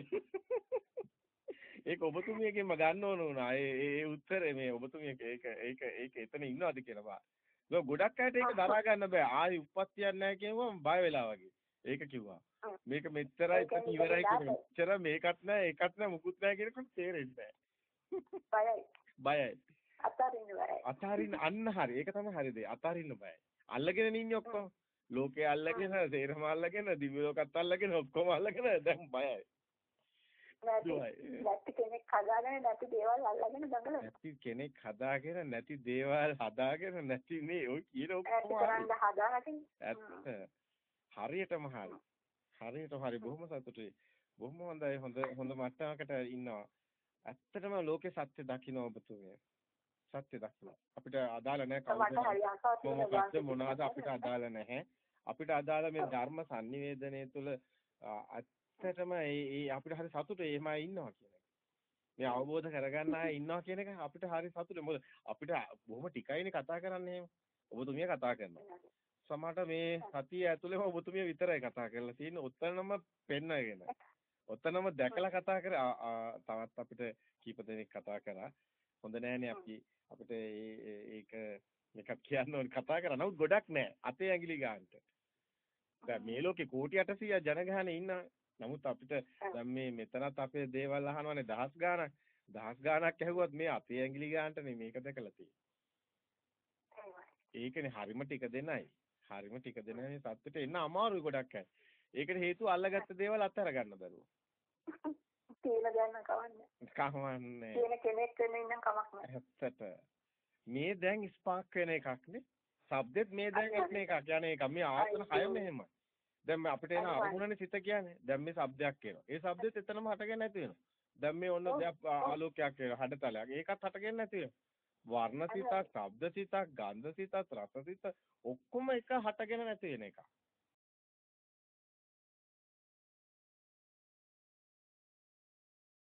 [SPEAKER 2] ඒක ඔබතුමියගෙන්ම ගන්න ඕන වුණා. ඒ ඒ උත්තරේ මේ ඔබතුමියක ඒක ඒක ඒක එතන ඉන්නවද කියලා බා. ගොඩක් අයට ඒක දරා ගන්න බෑ. ආයි උප්පත්තියක් නැහැ කියවම බය වෙලා වගේ. ඒක කිව්වා. මේක මෙච්චරයි ඉතින් ඉවරයි කියන මෙච්චර මේකත් නැහැ ඒකත් නැහැ මුකුත් නැහැ කියනකොට තේරෙන්නේ
[SPEAKER 1] නැහැ. බයයි.
[SPEAKER 2] බයයි.
[SPEAKER 1] අතාරින්න බයයි.
[SPEAKER 2] අතාරින්න අන්න හරි. ඒක තමයි හරි දේ. අතාරින්න බයයි. අල්ලගෙන ඉන්නේ ඔක්කොම. ලෝකේ අල්ලගෙන, සේරම අල්ලගෙන, දිව්‍ය ලෝකත් අල්ලගෙන ඔක්කොම අල්ලගෙන දැන් බයයි.
[SPEAKER 1] නැති කෙනෙක් හදාගෙන නැති දේවල් අල්ලගෙන දඟලන.
[SPEAKER 2] නැති කෙනෙක් හදාගෙන නැති දේවල් හදාගෙන නැති නේ ඔය කියන
[SPEAKER 1] ඔක්කොම
[SPEAKER 2] ඇත්ත. හරියටම හරි. හරියටම හරි බොහොම සතුටුයි. බොහොම හොඳයි හොඳ හොඳ මට්ටමකට ඉන්නවා. ඇත්තටම ලෝකේ සත්‍ය දකින්න ඔබතුමිය. සත්‍ය දකින්න. අපිට අදාළ නැහැ කවුද මොනවාද අපිට අදාළ නැහැ. අපිට අදාළ මේ ධර්ම sannivedanaya තුළ ඇත්තටම ඒ අපිට හරි සතුටුයි එහෙමයි ඉන්නවා කියන එක. මේ අවබෝධ කරගන්න අය ඉන්නවා කියන එක අපිට හරි සතුටුයි. මොකද අපිට බොහොම ටිකයිනේ කතා කරන්නේ එහෙම. ඔබතුමිය කතා කරනවා. සමහරට මේ සතිය ඇතුළේම ඔබතුමිය විතරයි කතා කරලා තියෙන්නේ. ඔතනම පෙන්නගෙන. ඔතනම දැකලා කතා කර තවත් අපිට කීප දෙනෙක් කතා කරා. හොඳ නෑනේ අපි අපිට ඒක මේකත් කියන්න ඕනේ කතා කරා. නමුත් ගොඩක් නෑ. අතේ ඇඟිලි ගන්නට. දැන් මේ ලෝකේ කෝටි 800 ජනගහනේ ඉන්න නමුත් අපිට දැන් මේ මෙතනත් අපේ දේවල් අහනවානේ දහස් ගාණක්. දහස් ගාණක් ඇහුවත් මේ අපේ ඇඟිලි ගන්නටනේ මේක දැකලා තියෙන්නේ. ඒකනේ හරිම ටික දෙනයි. හරිම ටික දෙනයි සත්‍යෙට එන්න අමාරුයි ගොඩක් අය. ඒකට හේතුව අල්ලගත්ත දේවල් අත්හැර ගන්න බැරුව.
[SPEAKER 1] කියලා ගන්න කවන්නේ.
[SPEAKER 2] කවන්නේ.
[SPEAKER 1] කියන කෙනෙක් වෙන ඉන්න කමක් නැහැ.
[SPEAKER 2] ඇත්තට. මේ දැන් ස්පාක් වෙන එකක් නේ shabdෙත් මේ දැන් එන එකක්. යන්නේ එක මේ ආසන හය මෙහෙමයි දැන් අපිට එන අරමුණනේ සිත කියන්නේ. දැන් මේ shabdයක් එනවා. ඒ shabdෙත් එතනම හටගෙන නැති වෙනවා. දැන් මේ ඔන්න දෙයක් ආලෝකයක් එනවා. හඩතලයක්. ඒකත් හටගෙන නැති වෙනවා. වර්ණ සිතක්, ශබ්ද සිතක්, ගන්ධ සිතක්, රස සිත ඔක්කොම එක හටගෙන නැති වෙන එක.